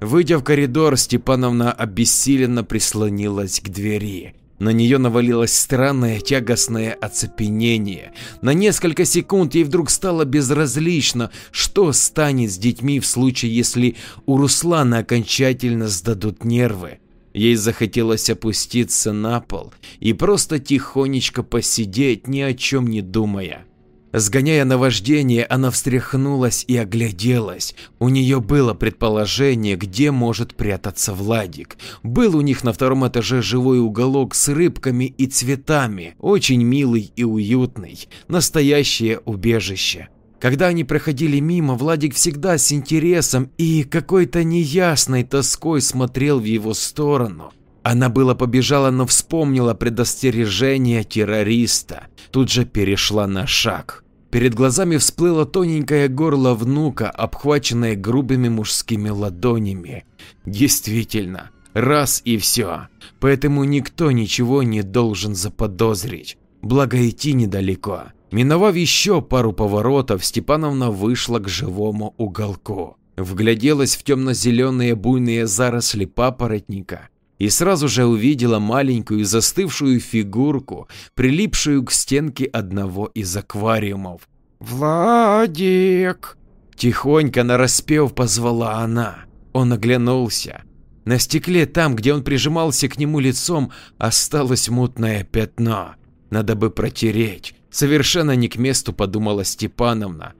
Выйдя в коридор, Степановна обессиленно прислонилась к двери. На нее навалилось странное тягостное оцепенение. На несколько секунд ей вдруг стало безразлично, что станет с детьми в случае, если у Руслана окончательно сдадут нервы. Ей захотелось опуститься на пол и просто тихонечко посидеть, ни о чем не думая. Сгоняя наваждение, она встряхнулась и огляделась. У нее было предположение, где может прятаться Владик. Был у них на втором этаже живой уголок с рыбками и цветами, очень милый и уютный, настоящее убежище. Когда они проходили мимо, Владик всегда с интересом и какой-то неясной тоской смотрел в его сторону. Она было побежала, но вспомнила предостережение террориста. Тут же перешла на шаг. Перед глазами всплыло тоненькое горло внука, обхваченное грубыми мужскими ладонями. Действительно, раз и все. Поэтому никто ничего не должен заподозрить. Благо идти недалеко. Миновав еще пару поворотов, Степановна вышла к живому уголку. Вгляделась в темно-зеленые буйные заросли папоротника и сразу же увидела маленькую застывшую фигурку, прилипшую к стенке одного из аквариумов. «Владик!» Тихонько нараспев позвала она. Он оглянулся. На стекле, там, где он прижимался к нему лицом, осталось мутное пятно. Надо бы протереть. Совершенно не к месту подумала Степановна.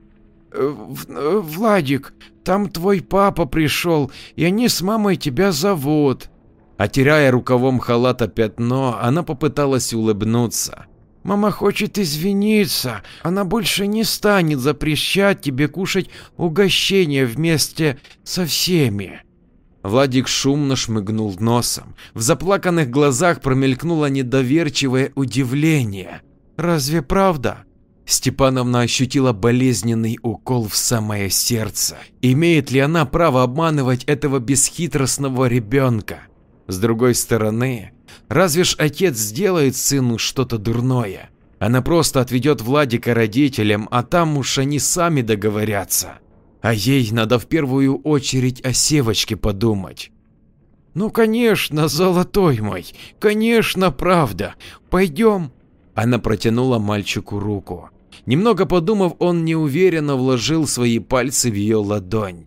«Владик, там твой папа пришел, и они с мамой тебя зовут». Отеряя рукавом халата пятно, она попыталась улыбнуться. «Мама хочет извиниться, она больше не станет запрещать тебе кушать угощение вместе со всеми». Владик шумно шмыгнул носом. В заплаканных глазах промелькнуло недоверчивое удивление. «Разве правда?» Степановна ощутила болезненный укол в самое сердце. Имеет ли она право обманывать этого бесхитростного ребенка? С другой стороны, разве ж отец сделает сыну что-то дурное? Она просто отведет Владика родителям, а там уж они сами договорятся. А ей надо в первую очередь о Севочке подумать. Ну конечно, золотой мой, конечно, правда. Пойдем. Она протянула мальчику руку. Немного подумав, он неуверенно вложил свои пальцы в ее ладонь.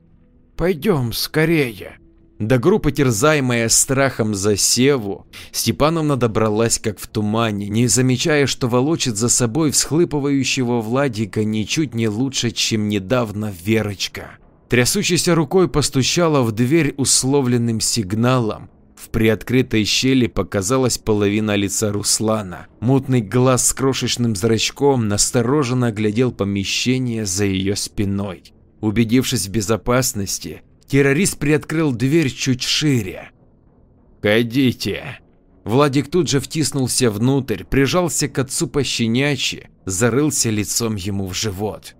Пойдем скорее. До группы, терзаемая страхом за Севу, Степановна добралась как в тумане, не замечая, что волочит за собой всхлыпывающего Владика ничуть не лучше, чем недавно Верочка. Трясущейся рукой постучала в дверь условленным сигналом. В приоткрытой щели показалась половина лица Руслана. Мутный глаз с крошечным зрачком настороженно глядел помещение за ее спиной. Убедившись в безопасности, Террорист приоткрыл дверь чуть шире. «Ходите!» Владик тут же втиснулся внутрь, прижался к отцу пощенячьи, зарылся лицом ему в живот.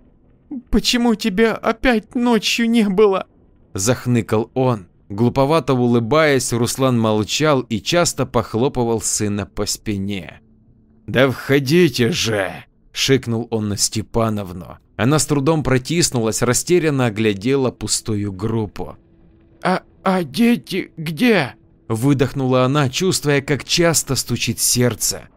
«Почему тебя опять ночью не было?» Захныкал он. Глуповато улыбаясь, Руслан молчал и часто похлопывал сына по спине. «Да входите же!» – шикнул он на Степановну. Она с трудом протиснулась, растерянно оглядела пустую группу. «А, а дети где?» – выдохнула она, чувствуя, как часто стучит сердце.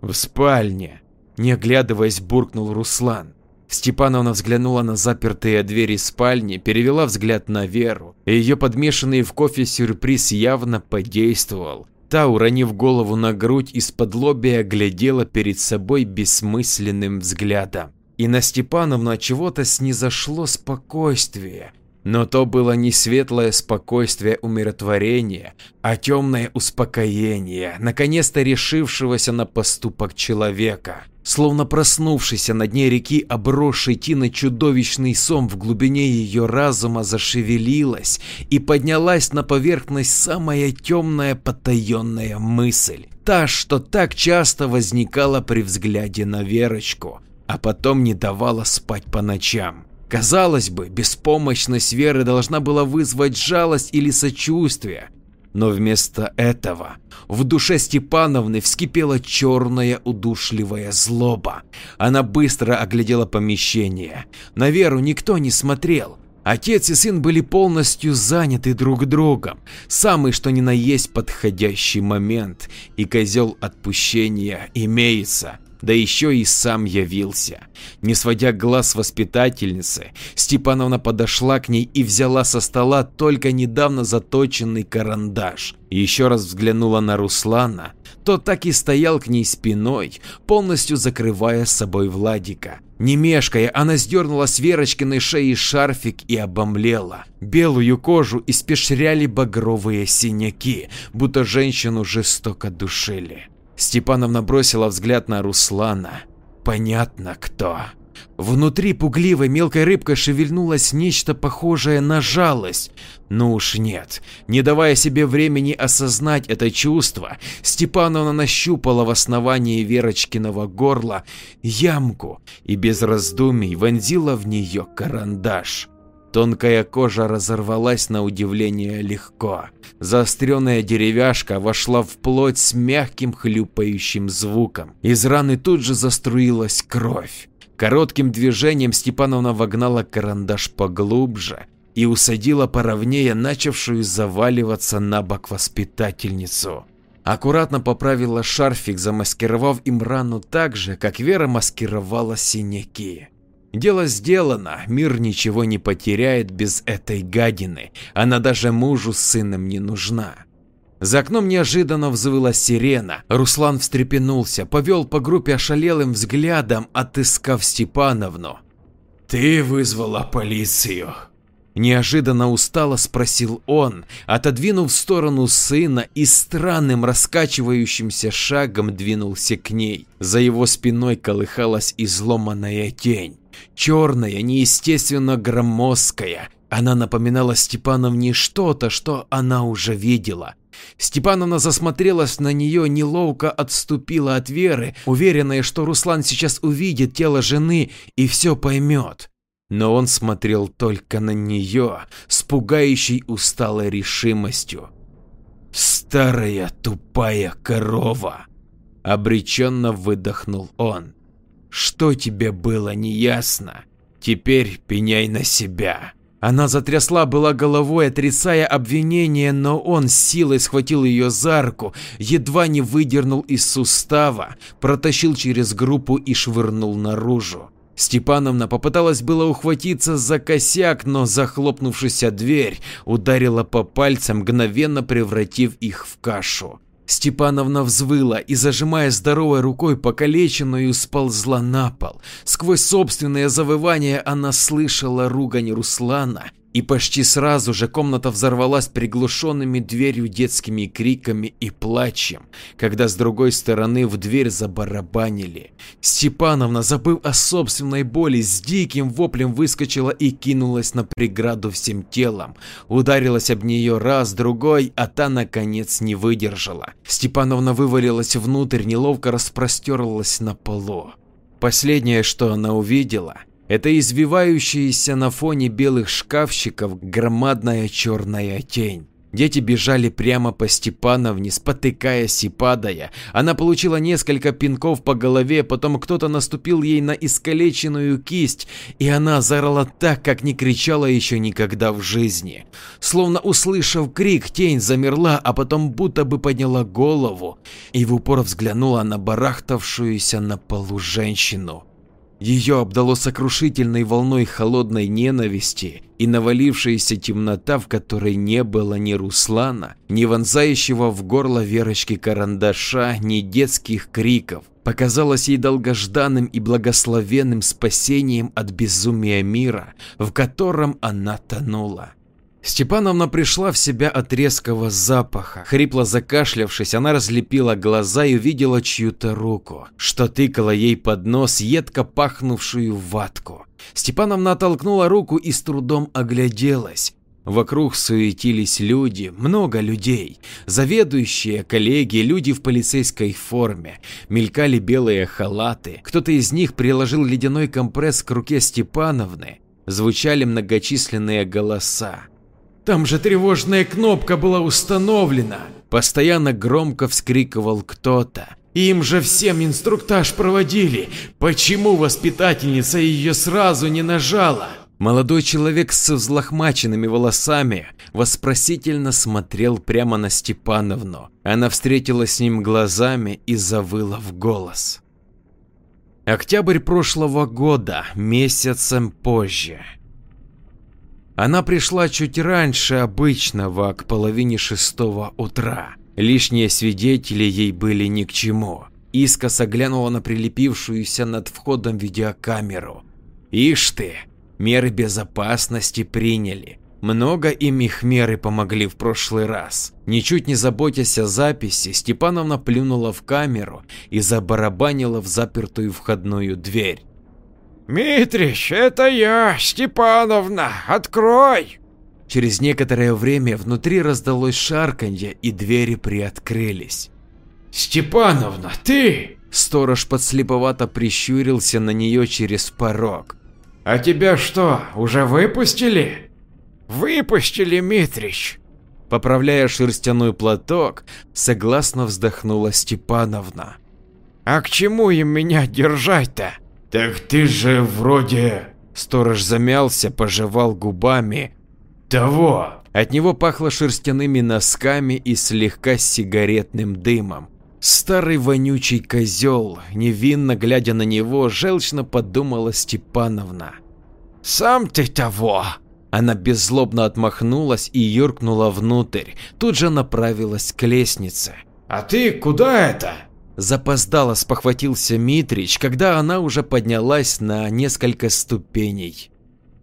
«В спальне», – не оглядываясь, буркнул Руслан. Степановна взглянула на запертые двери спальни, перевела взгляд на Веру, и ее подмешанный в кофе сюрприз явно подействовал. Та, уронив голову на грудь, из-под лобия глядела перед собой бессмысленным взглядом и на Степановну от чего-то снизошло спокойствие. Но то было не светлое спокойствие умиротворения, а темное успокоение, наконец-то решившегося на поступок человека. Словно проснувшийся на дне реки, обросший Тина чудовищный сон в глубине ее разума зашевелилась и поднялась на поверхность самая темная потаенная мысль. Та, что так часто возникала при взгляде на Верочку, а потом не давала спать по ночам. Казалось бы, беспомощность Веры должна была вызвать жалость или сочувствие, но вместо этого в душе Степановны вскипела черная удушливая злоба. Она быстро оглядела помещение. На Веру никто не смотрел. Отец и сын были полностью заняты друг другом. Самый что ни на есть подходящий момент, и козел отпущения имеется да еще и сам явился. Не сводя глаз воспитательницы, Степановна подошла к ней и взяла со стола только недавно заточенный карандаш. Еще раз взглянула на Руслана, тот так и стоял к ней спиной, полностью закрывая с собой Владика. Не мешкая, она сдернула с Верочкиной шеи шарфик и обомлела. Белую кожу испещряли багровые синяки, будто женщину жестоко душили. Степановна бросила взгляд на Руслана. Понятно кто. Внутри пугливой мелкой рыбкой шевельнулось нечто похожее на жалость. Но уж нет, не давая себе времени осознать это чувство, Степановна нащупала в основании Верочкиного горла ямку и без раздумий вонзила в нее карандаш. Тонкая кожа разорвалась на удивление легко. Заостренная деревяшка вошла в плоть с мягким хлюпающим звуком. Из раны тут же заструилась кровь. Коротким движением Степановна вогнала карандаш поглубже и усадила поровнее начавшую заваливаться на бок воспитательницу. Аккуратно поправила шарфик, замаскировав им рану так же, как Вера маскировала синяки. Дело сделано, мир ничего не потеряет без этой гадины, она даже мужу с сыном не нужна. За окном неожиданно взвыла сирена. Руслан встрепенулся, повел по группе ошалелым взглядом, отыскав Степановну. «Ты вызвала полицию?» Неожиданно устало спросил он, отодвинув в сторону сына и странным раскачивающимся шагом двинулся к ней. За его спиной колыхалась изломанная тень, черная, неестественно громоздкая. Она напоминала Степановне что-то, что она уже видела. Степановна засмотрелась на нее, неловко отступила от Веры, уверенная, что Руслан сейчас увидит тело жены и все поймет. Но он смотрел только на нее с пугающей усталой решимостью. «Старая тупая корова!» – обреченно выдохнул он. «Что тебе было неясно? Теперь пеняй на себя!» Она затрясла была головой, отрицая обвинение, но он силой схватил ее за руку, едва не выдернул из сустава, протащил через группу и швырнул наружу. Степановна попыталась было ухватиться за косяк, но захлопнувшаяся дверь ударила по пальцам, мгновенно превратив их в кашу. Степановна взвыла и, зажимая здоровой рукой покалеченную, сползла на пол. Сквозь собственное завывание она слышала ругань Руслана и почти сразу же комната взорвалась приглушенными дверью детскими криками и плачем, когда с другой стороны в дверь забарабанили. Степановна, забыв о собственной боли, с диким воплем выскочила и кинулась на преграду всем телом. Ударилась об нее раз, другой, а та наконец не выдержала. Степановна вывалилась внутрь, неловко распростерлась на полу. Последнее, что она увидела, это извивающаяся на фоне белых шкафчиков громадная черная тень. Дети бежали прямо по Степановне, спотыкаясь и падая. Она получила несколько пинков по голове, потом кто-то наступил ей на искалеченную кисть, и она заорала так, как не кричала еще никогда в жизни. Словно услышав крик, тень замерла, а потом будто бы подняла голову и в упор взглянула на барахтавшуюся на полу женщину. Ее обдало сокрушительной волной холодной ненависти и навалившаяся темнота, в которой не было ни Руслана, ни вонзающего в горло Верочки карандаша, ни детских криков, показалось ей долгожданным и благословенным спасением от безумия мира, в котором она тонула. Степановна пришла в себя от резкого запаха. Хрипло закашлявшись, она разлепила глаза и увидела чью-то руку, что тыкала ей под нос едко пахнувшую ватку. Степановна оттолкнула руку и с трудом огляделась. Вокруг суетились люди, много людей, заведующие, коллеги, люди в полицейской форме, мелькали белые халаты, кто-то из них приложил ледяной компресс к руке Степановны, звучали многочисленные голоса. Там же тревожная кнопка была установлена. Постоянно громко вскрикивал кто-то. Им же всем инструктаж проводили. Почему воспитательница ее сразу не нажала? Молодой человек с взлохмаченными волосами вопросительно смотрел прямо на Степановну. Она встретилась с ним глазами и завыла в голос. Октябрь прошлого года, месяцем позже. Она пришла чуть раньше обычного, к половине шестого утра. Лишние свидетели ей были ни к чему. искоса глянула на прилепившуюся над входом видеокамеру. Ишь ты, меры безопасности приняли. Много им их меры помогли в прошлый раз. Ничуть не заботясь о записи, Степановна плюнула в камеру и забарабанила в запертую входную дверь. «Митрич, это я, Степановна, открой!» Через некоторое время внутри раздалось шарканье и двери приоткрылись. «Степановна, ты?» Сторож подслеповато прищурился на нее через порог. «А тебя что, уже выпустили?» «Выпустили, Митрич!» Поправляя шерстяной платок, согласно вздохнула Степановна. «А к чему им меня держать-то?» «Так ты же вроде…» Сторож замялся, пожевал губами. «Того!» От него пахло шерстяными носками и слегка сигаретным дымом. Старый вонючий козел, невинно глядя на него, желчно подумала Степановна. «Сам ты того!» Она беззлобно отмахнулась и юркнула внутрь, тут же направилась к лестнице. «А ты куда это?» Запоздало спохватился Митрич, когда она уже поднялась на несколько ступеней.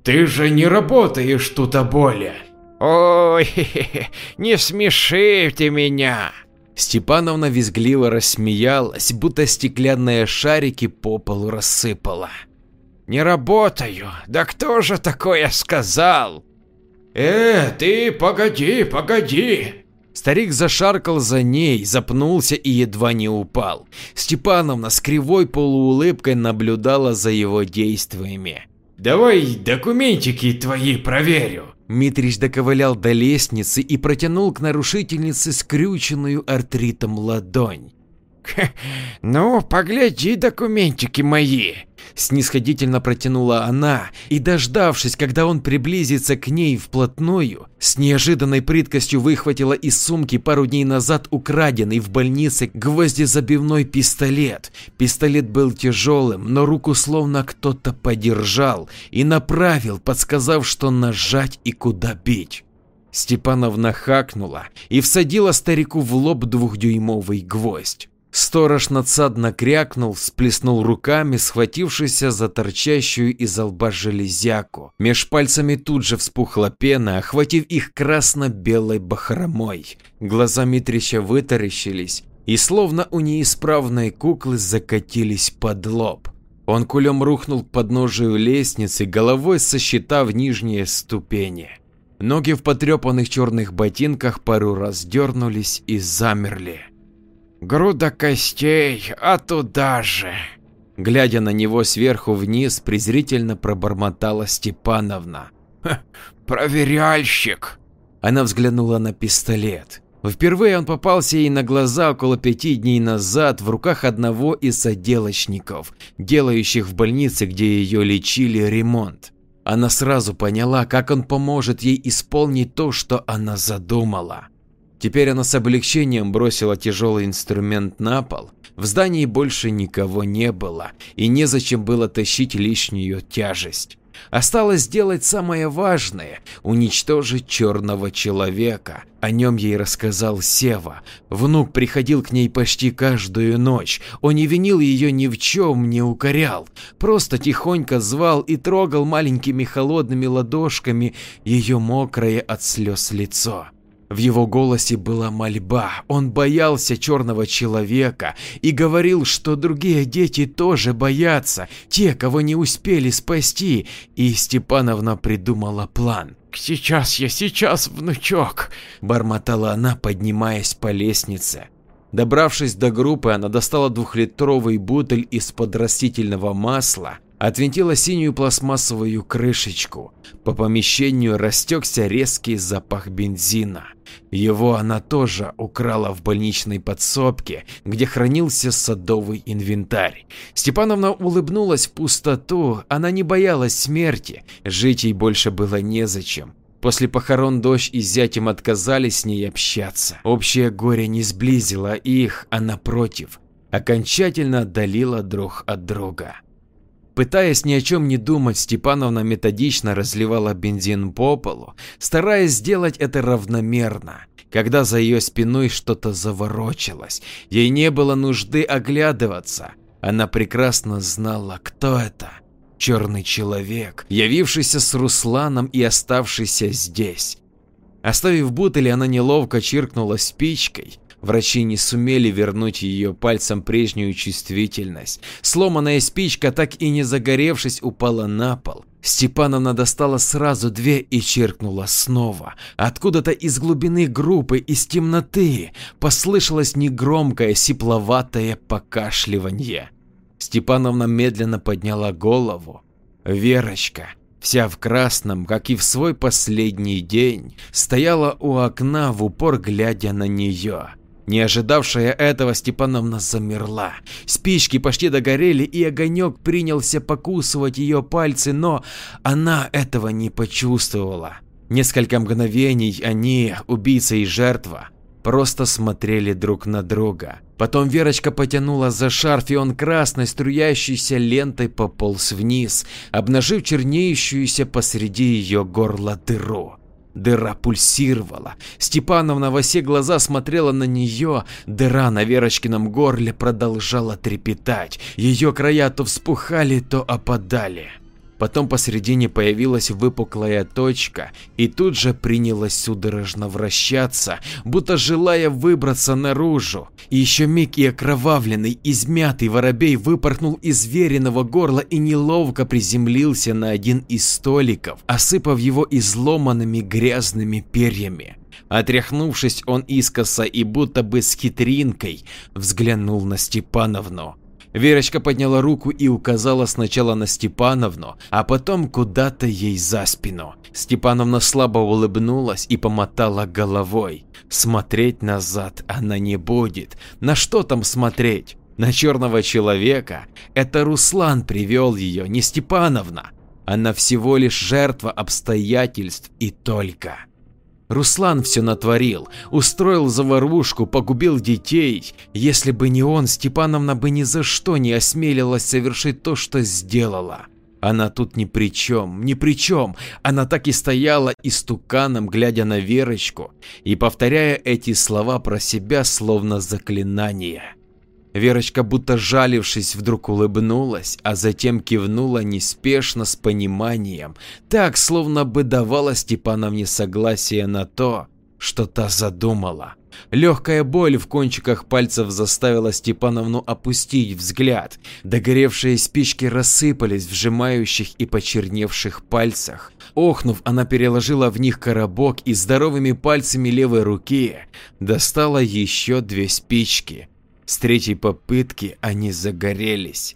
«Ты же не работаешь тут о боли!» «Ой, не смешите меня!» Степановна визгливо рассмеялась, будто стеклянные шарики по полу рассыпала. «Не работаю, да кто же такое сказал?» «Э, ты погоди, погоди!» Старик зашаркал за ней, запнулся и едва не упал. Степановна с кривой полуулыбкой наблюдала за его действиями. «Давай документики твои проверю». Митрич доковылял до лестницы и протянул к нарушительнице скрюченную артритом ладонь. «Ну, погляди документики мои!» Снисходительно протянула она и, дождавшись, когда он приблизится к ней вплотную, с неожиданной прыткостью выхватила из сумки пару дней назад украденный в больнице гвоздезабивной пистолет. Пистолет был тяжелым, но руку словно кто-то подержал и направил, подсказав, что нажать и куда бить. Степановна хакнула и всадила старику в лоб двухдюймовый гвоздь. Сторож надсадно крякнул, сплеснул руками, схватившийся за торчащую из лба железяку. Меж пальцами тут же вспухла пена, охватив их красно-белой бахромой. Глаза Митрича вытаращились и словно у неисправной куклы закатились под лоб. Он кулем рухнул к подножию лестницы, головой сосчитав нижние ступени. Ноги в потрепанных черных ботинках пару раз дернулись и замерли. Груда костей, а туда же. Глядя на него сверху вниз, презрительно пробормотала Степановна. Проверяльщик. Она взглянула на пистолет. Впервые он попался ей на глаза около пяти дней назад в руках одного из отделочников, делающих в больнице, где ее лечили, ремонт. Она сразу поняла, как он поможет ей исполнить то, что она задумала. Теперь она с облегчением бросила тяжелый инструмент на пол. В здании больше никого не было, и незачем было тащить лишнюю тяжесть. Осталось сделать самое важное – уничтожить черного человека. О нем ей рассказал Сева. Внук приходил к ней почти каждую ночь. Он не винил ее ни в чем, не укорял. Просто тихонько звал и трогал маленькими холодными ладошками ее мокрое от слез лицо. В его голосе была мольба, он боялся черного человека и говорил, что другие дети тоже боятся, те, кого не успели спасти, и Степановна придумала план. «Сейчас я, сейчас, внучок!» – бормотала она, поднимаясь по лестнице. Добравшись до группы, она достала двухлитровый бутыль из-под растительного масла, отвинтила синюю пластмассовую крышечку. По помещению растекся резкий запах бензина. Его она тоже украла в больничной подсобке, где хранился садовый инвентарь. Степановна улыбнулась в пустоту, она не боялась смерти, жить ей больше было незачем. После похорон дочь и зятем отказались с ней общаться. Общее горе не сблизило их, а напротив, окончательно отдалило друг от друга. Пытаясь ни о чем не думать, Степановна методично разливала бензин по полу, стараясь сделать это равномерно. когда за ее спиной что-то заворочилось. Ей не было нужды оглядываться. Она прекрасно знала, кто это. Черный человек, явившийся с Русланом и оставшийся здесь. Оставив бутыль, она неловко чиркнула спичкой. Врачи не сумели вернуть ее пальцем прежнюю чувствительность. Сломанная спичка, так и не загоревшись, упала на пол. Степановна достала сразу две и черкнула снова. Откуда-то из глубины группы, из темноты, послышалось негромкое сипловатое покашливание. Степановна медленно подняла голову. Верочка, вся в красном, как и в свой последний день, стояла у окна в упор глядя на нее. Не ожидавшая этого, Степановна замерла. Спички почти догорели, и огонек принялся покусывать ее пальцы, но она этого не почувствовала. Несколько мгновений они, убийца и жертва, просто смотрели друг на друга. Потом Верочка потянула за шарф, и он красной струящейся лентой пополз вниз, обнажив чернеющуюся посреди ее горла дыру. Дыра пульсировала. Степановна во все глаза смотрела на нее. Дыра на Верочкином горле продолжала трепетать. Ее края то вспухали, то опадали. Потом посередине появилась выпуклая точка и тут же принялась судорожно вращаться, будто желая выбраться наружу. И еще миг и окровавленный, измятый воробей выпорхнул из веренного горла и неловко приземлился на один из столиков, осыпав его изломанными грязными перьями. Отряхнувшись, он искоса и будто бы с хитринкой взглянул на Степановну. Верочка подняла руку и указала сначала на Степановну, а потом куда-то ей за спину. Степановна слабо улыбнулась и помотала головой. Смотреть назад она не будет. На что там смотреть? На черного человека? Это Руслан привел ее, не Степановна. Она всего лишь жертва обстоятельств и только. Руслан все натворил, устроил заварушку, погубил детей. Если бы не он, Степановна бы ни за что не осмелилась совершить то, что сделала. Она тут ни при чем, ни при чем. Она так и стояла истуканом, глядя на Верочку и повторяя эти слова про себя, словно заклинание. Верочка, будто жалившись, вдруг улыбнулась, а затем кивнула неспешно с пониманием, так, словно бы давала Степановне согласие на то, что та задумала. Легкая боль в кончиках пальцев заставила Степановну опустить взгляд. Догоревшие спички рассыпались в сжимающих и почерневших пальцах. Охнув, она переложила в них коробок и здоровыми пальцами левой руки достала еще две спички. С третьей попытки они загорелись.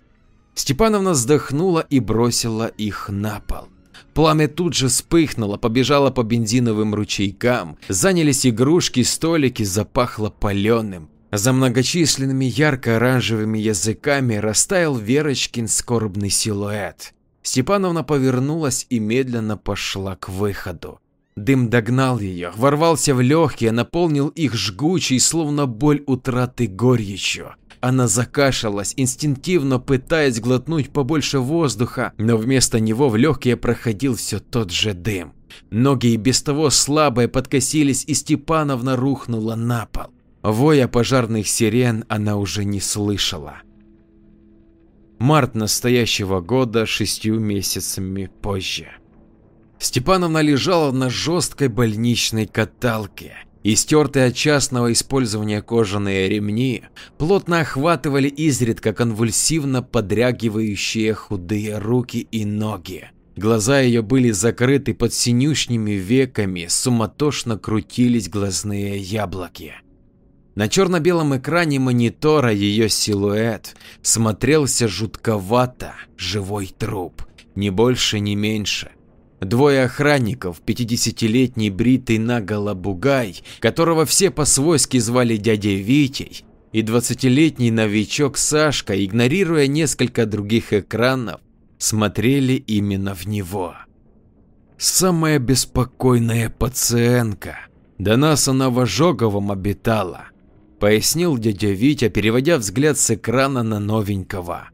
Степановна вздохнула и бросила их на пол. Пламя тут же вспыхнуло, побежало по бензиновым ручейкам, занялись игрушки, столики, запахло паленым. За многочисленными ярко-оранжевыми языками растаял Верочкин скорбный силуэт. Степановна повернулась и медленно пошла к выходу. Дым догнал ее, ворвался в легкие, наполнил их жгучей, словно боль утраты горечью. Она закашлялась, инстинктивно пытаясь глотнуть побольше воздуха, но вместо него в легкие проходил все тот же дым. Ноги и без того слабые подкосились, и Степановна рухнула на пол. Воя пожарных сирен она уже не слышала. Март настоящего года шестью месяцами позже. Степановна лежала на жесткой больничной каталке. Истертые от частного использования кожаные ремни плотно охватывали изредка конвульсивно подрягивающие худые руки и ноги. Глаза ее были закрыты под синюшними веками, суматошно крутились глазные яблоки. На черно-белом экране монитора ее силуэт смотрелся жутковато, живой труп, ни больше, ни меньше. Двое охранников, 50-летний бритый наголо бугай, которого все по-свойски звали дядей Витей, и 20-летний новичок Сашка, игнорируя несколько других экранов, смотрели именно в него. Самая беспокойная пациентка. До нас она в Ожоговом обитала, пояснил дядя Витя, переводя взгляд с экрана на новенького.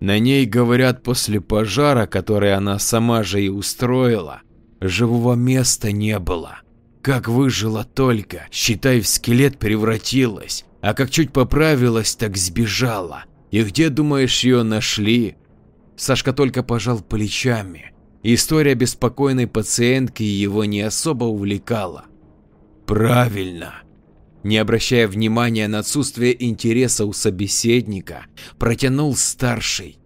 На ней, говорят, после пожара, который она сама же и устроила, живого места не было. Как выжила только, считай, в скелет превратилась, а как чуть поправилась, так сбежала. И где, думаешь, ее нашли? Сашка только пожал плечами. История беспокойной пациентки его не особо увлекала. Правильно. Не обращая внимания на отсутствие интереса у собеседника, протянул старший.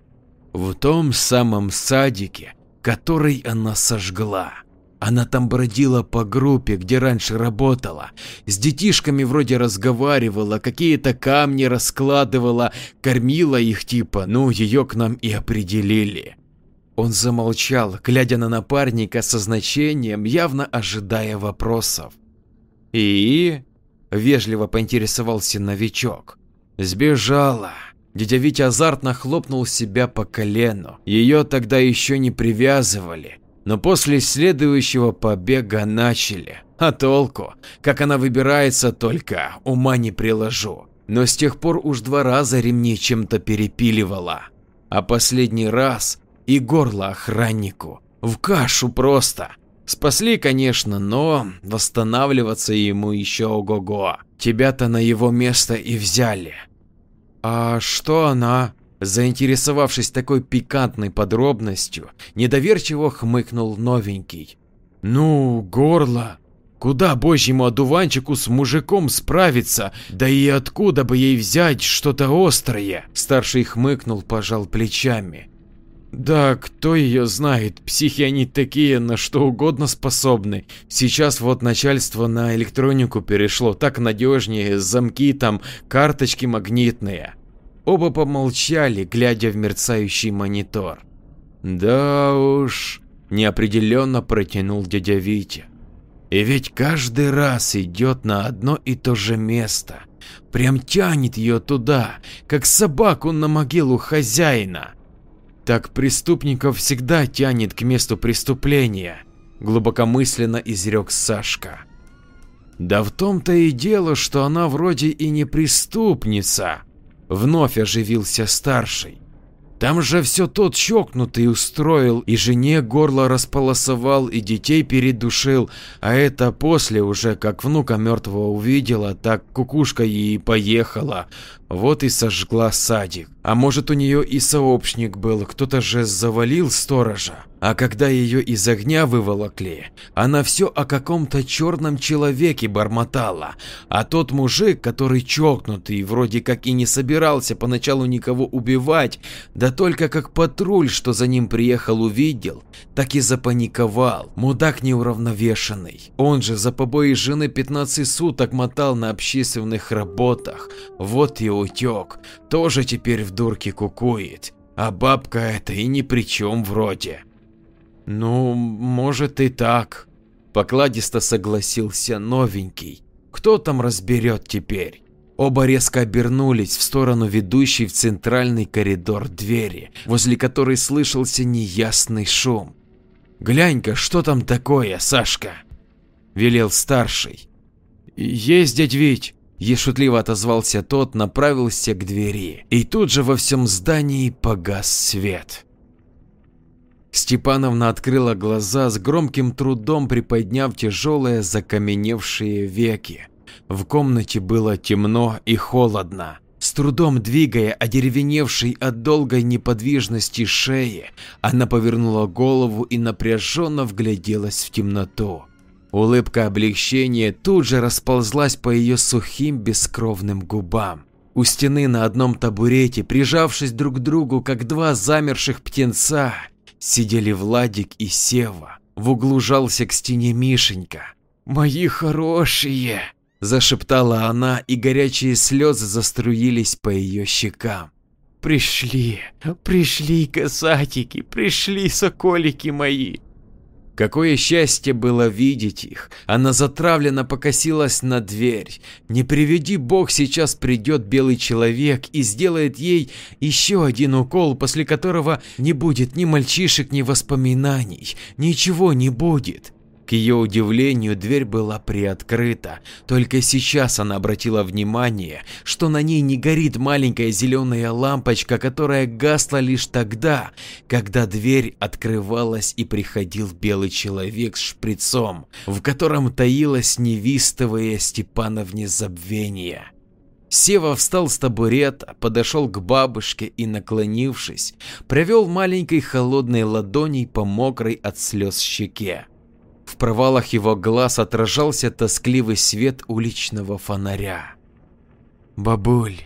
В том самом садике, который она сожгла. Она там бродила по группе, где раньше работала, с детишками вроде разговаривала, какие-то камни раскладывала, кормила их типа, ну ее к нам и определили. Он замолчал, глядя на напарника со значением, явно ожидая вопросов. «И?» – вежливо поинтересовался новичок. «Сбежала». Дядя Витя азартно хлопнул себя по колену. Ее тогда еще не привязывали, но после следующего побега начали. А толку? Как она выбирается только, ума не приложу. Но с тех пор уж два раза ремни чем-то перепиливала. А последний раз и горло охраннику. В кашу просто. Спасли, конечно, но восстанавливаться ему еще ого-го. Тебя-то на его место и взяли. А что она? Заинтересовавшись такой пикантной подробностью, недоверчиво хмыкнул новенький. Ну, горло. Куда божьему одуванчику с мужиком справиться, да и откуда бы ей взять что-то острое? Старший хмыкнул, пожал плечами. Да, кто ее знает, психи они такие, на что угодно способны. Сейчас вот начальство на электронику перешло, так надежнее, замки там, карточки магнитные. Оба помолчали, глядя в мерцающий монитор. Да уж, неопределенно протянул дядя Витя. И ведь каждый раз идет на одно и то же место. Прям тянет ее туда, как собаку на могилу хозяина. Так преступников всегда тянет к месту преступления, глубокомысленно изрек Сашка. Да в том-то и дело, что она вроде и не преступница, Вновь оживился старший. Там же все тот чокнутый устроил, и жене горло располосовал, и детей передушил, а это после уже как внука мертвого увидела, так кукушка ей поехала, вот и сожгла садик. А может у нее и сообщник был, кто-то же завалил сторожа. А когда ее из огня выволокли, она все о каком-то черном человеке бормотала, а тот мужик, который чокнутый, вроде как и не собирался поначалу никого убивать, да только как патруль, что за ним приехал, увидел, так и запаниковал, мудак неуравновешенный. Он же за побои жены 15 суток мотал на общественных работах, вот и утек, тоже теперь в дурке кукует, а бабка эта и ни при чем вроде. Ну, может и так, покладисто согласился новенький. Кто там разберет теперь? Оба резко обернулись в сторону ведущей в центральный коридор двери, возле которой слышался неясный шум. «Глянь-ка, что там такое, Сашка?» – велел старший. «Есть, дядь Вить!» – ешутливо отозвался тот, направился к двери, и тут же во всем здании погас свет. Степановна открыла глаза с громким трудом, приподняв тяжелые закаменевшие веки. В комнате было темно и холодно. С трудом двигая одеревеневшей от долгой неподвижности шеи, она повернула голову и напряженно вгляделась в темноту. Улыбка облегчения тут же расползлась по ее сухим бескровным губам. У стены на одном табурете, прижавшись друг к другу, как два замерших птенца, сидели Владик и Сева. В углу жался к стене Мишенька. «Мои хорошие!» – зашептала она, и горячие слезы заструились по ее щекам. «Пришли, пришли, касатики, пришли, соколики мои!» Какое счастье было видеть их. Она затравленно покосилась на дверь. Не приведи бог, сейчас придет белый человек и сделает ей еще один укол, после которого не будет ни мальчишек, ни воспоминаний. Ничего не будет. К ее удивлению, дверь была приоткрыта. Только сейчас она обратила внимание, что на ней не горит маленькая зеленая лампочка, которая гасла лишь тогда, когда дверь открывалась и приходил белый человек с шприцом, в котором таилось невистовое Степановне забвение. Сева встал с табурета, подошел к бабушке и, наклонившись, провел маленькой холодной ладоней по мокрой от слез щеке. В провалах его глаз отражался тоскливый свет уличного фонаря. «Бабуль,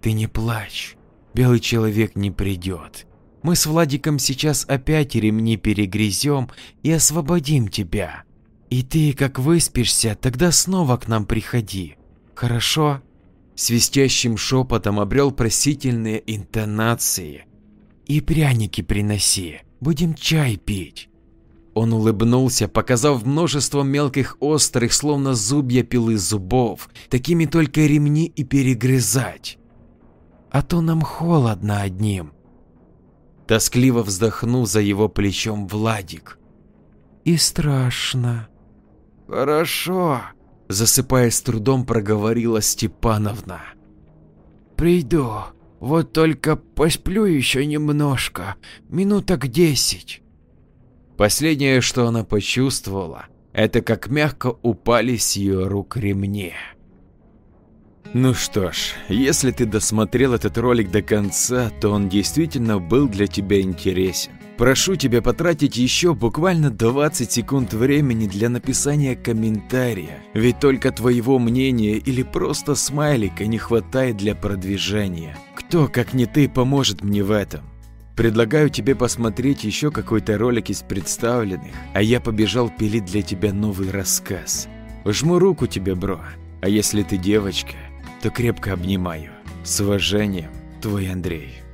ты не плачь, белый человек не придет. Мы с Владиком сейчас опять ремни перегрызем и освободим тебя. И ты, как выспишься, тогда снова к нам приходи, хорошо?» Свистящим шепотом обрел просительные интонации. «И пряники приноси, будем чай пить». Он улыбнулся, показав множество мелких острых, словно зубья пилы зубов, такими только ремни и перегрызать. А то нам холодно одним. Тоскливо вздохнул за его плечом Владик. И страшно. Хорошо, засыпая с трудом проговорила Степановна. Приду, вот только посплю еще немножко, минуток десять. Последнее, что она почувствовала, это как мягко упали с ее рук ремни. Ну что ж, если ты досмотрел этот ролик до конца, то он действительно был для тебя интересен. Прошу тебя потратить еще буквально 20 секунд времени для написания комментария, ведь только твоего мнения или просто смайлика не хватает для продвижения. Кто, как не ты, поможет мне в этом? Предлагаю тебе посмотреть еще какой-то ролик из представленных, а я побежал пилить для тебя новый рассказ. Жму руку тебе, бро, а если ты девочка, то крепко обнимаю. С уважением, твой Андрей.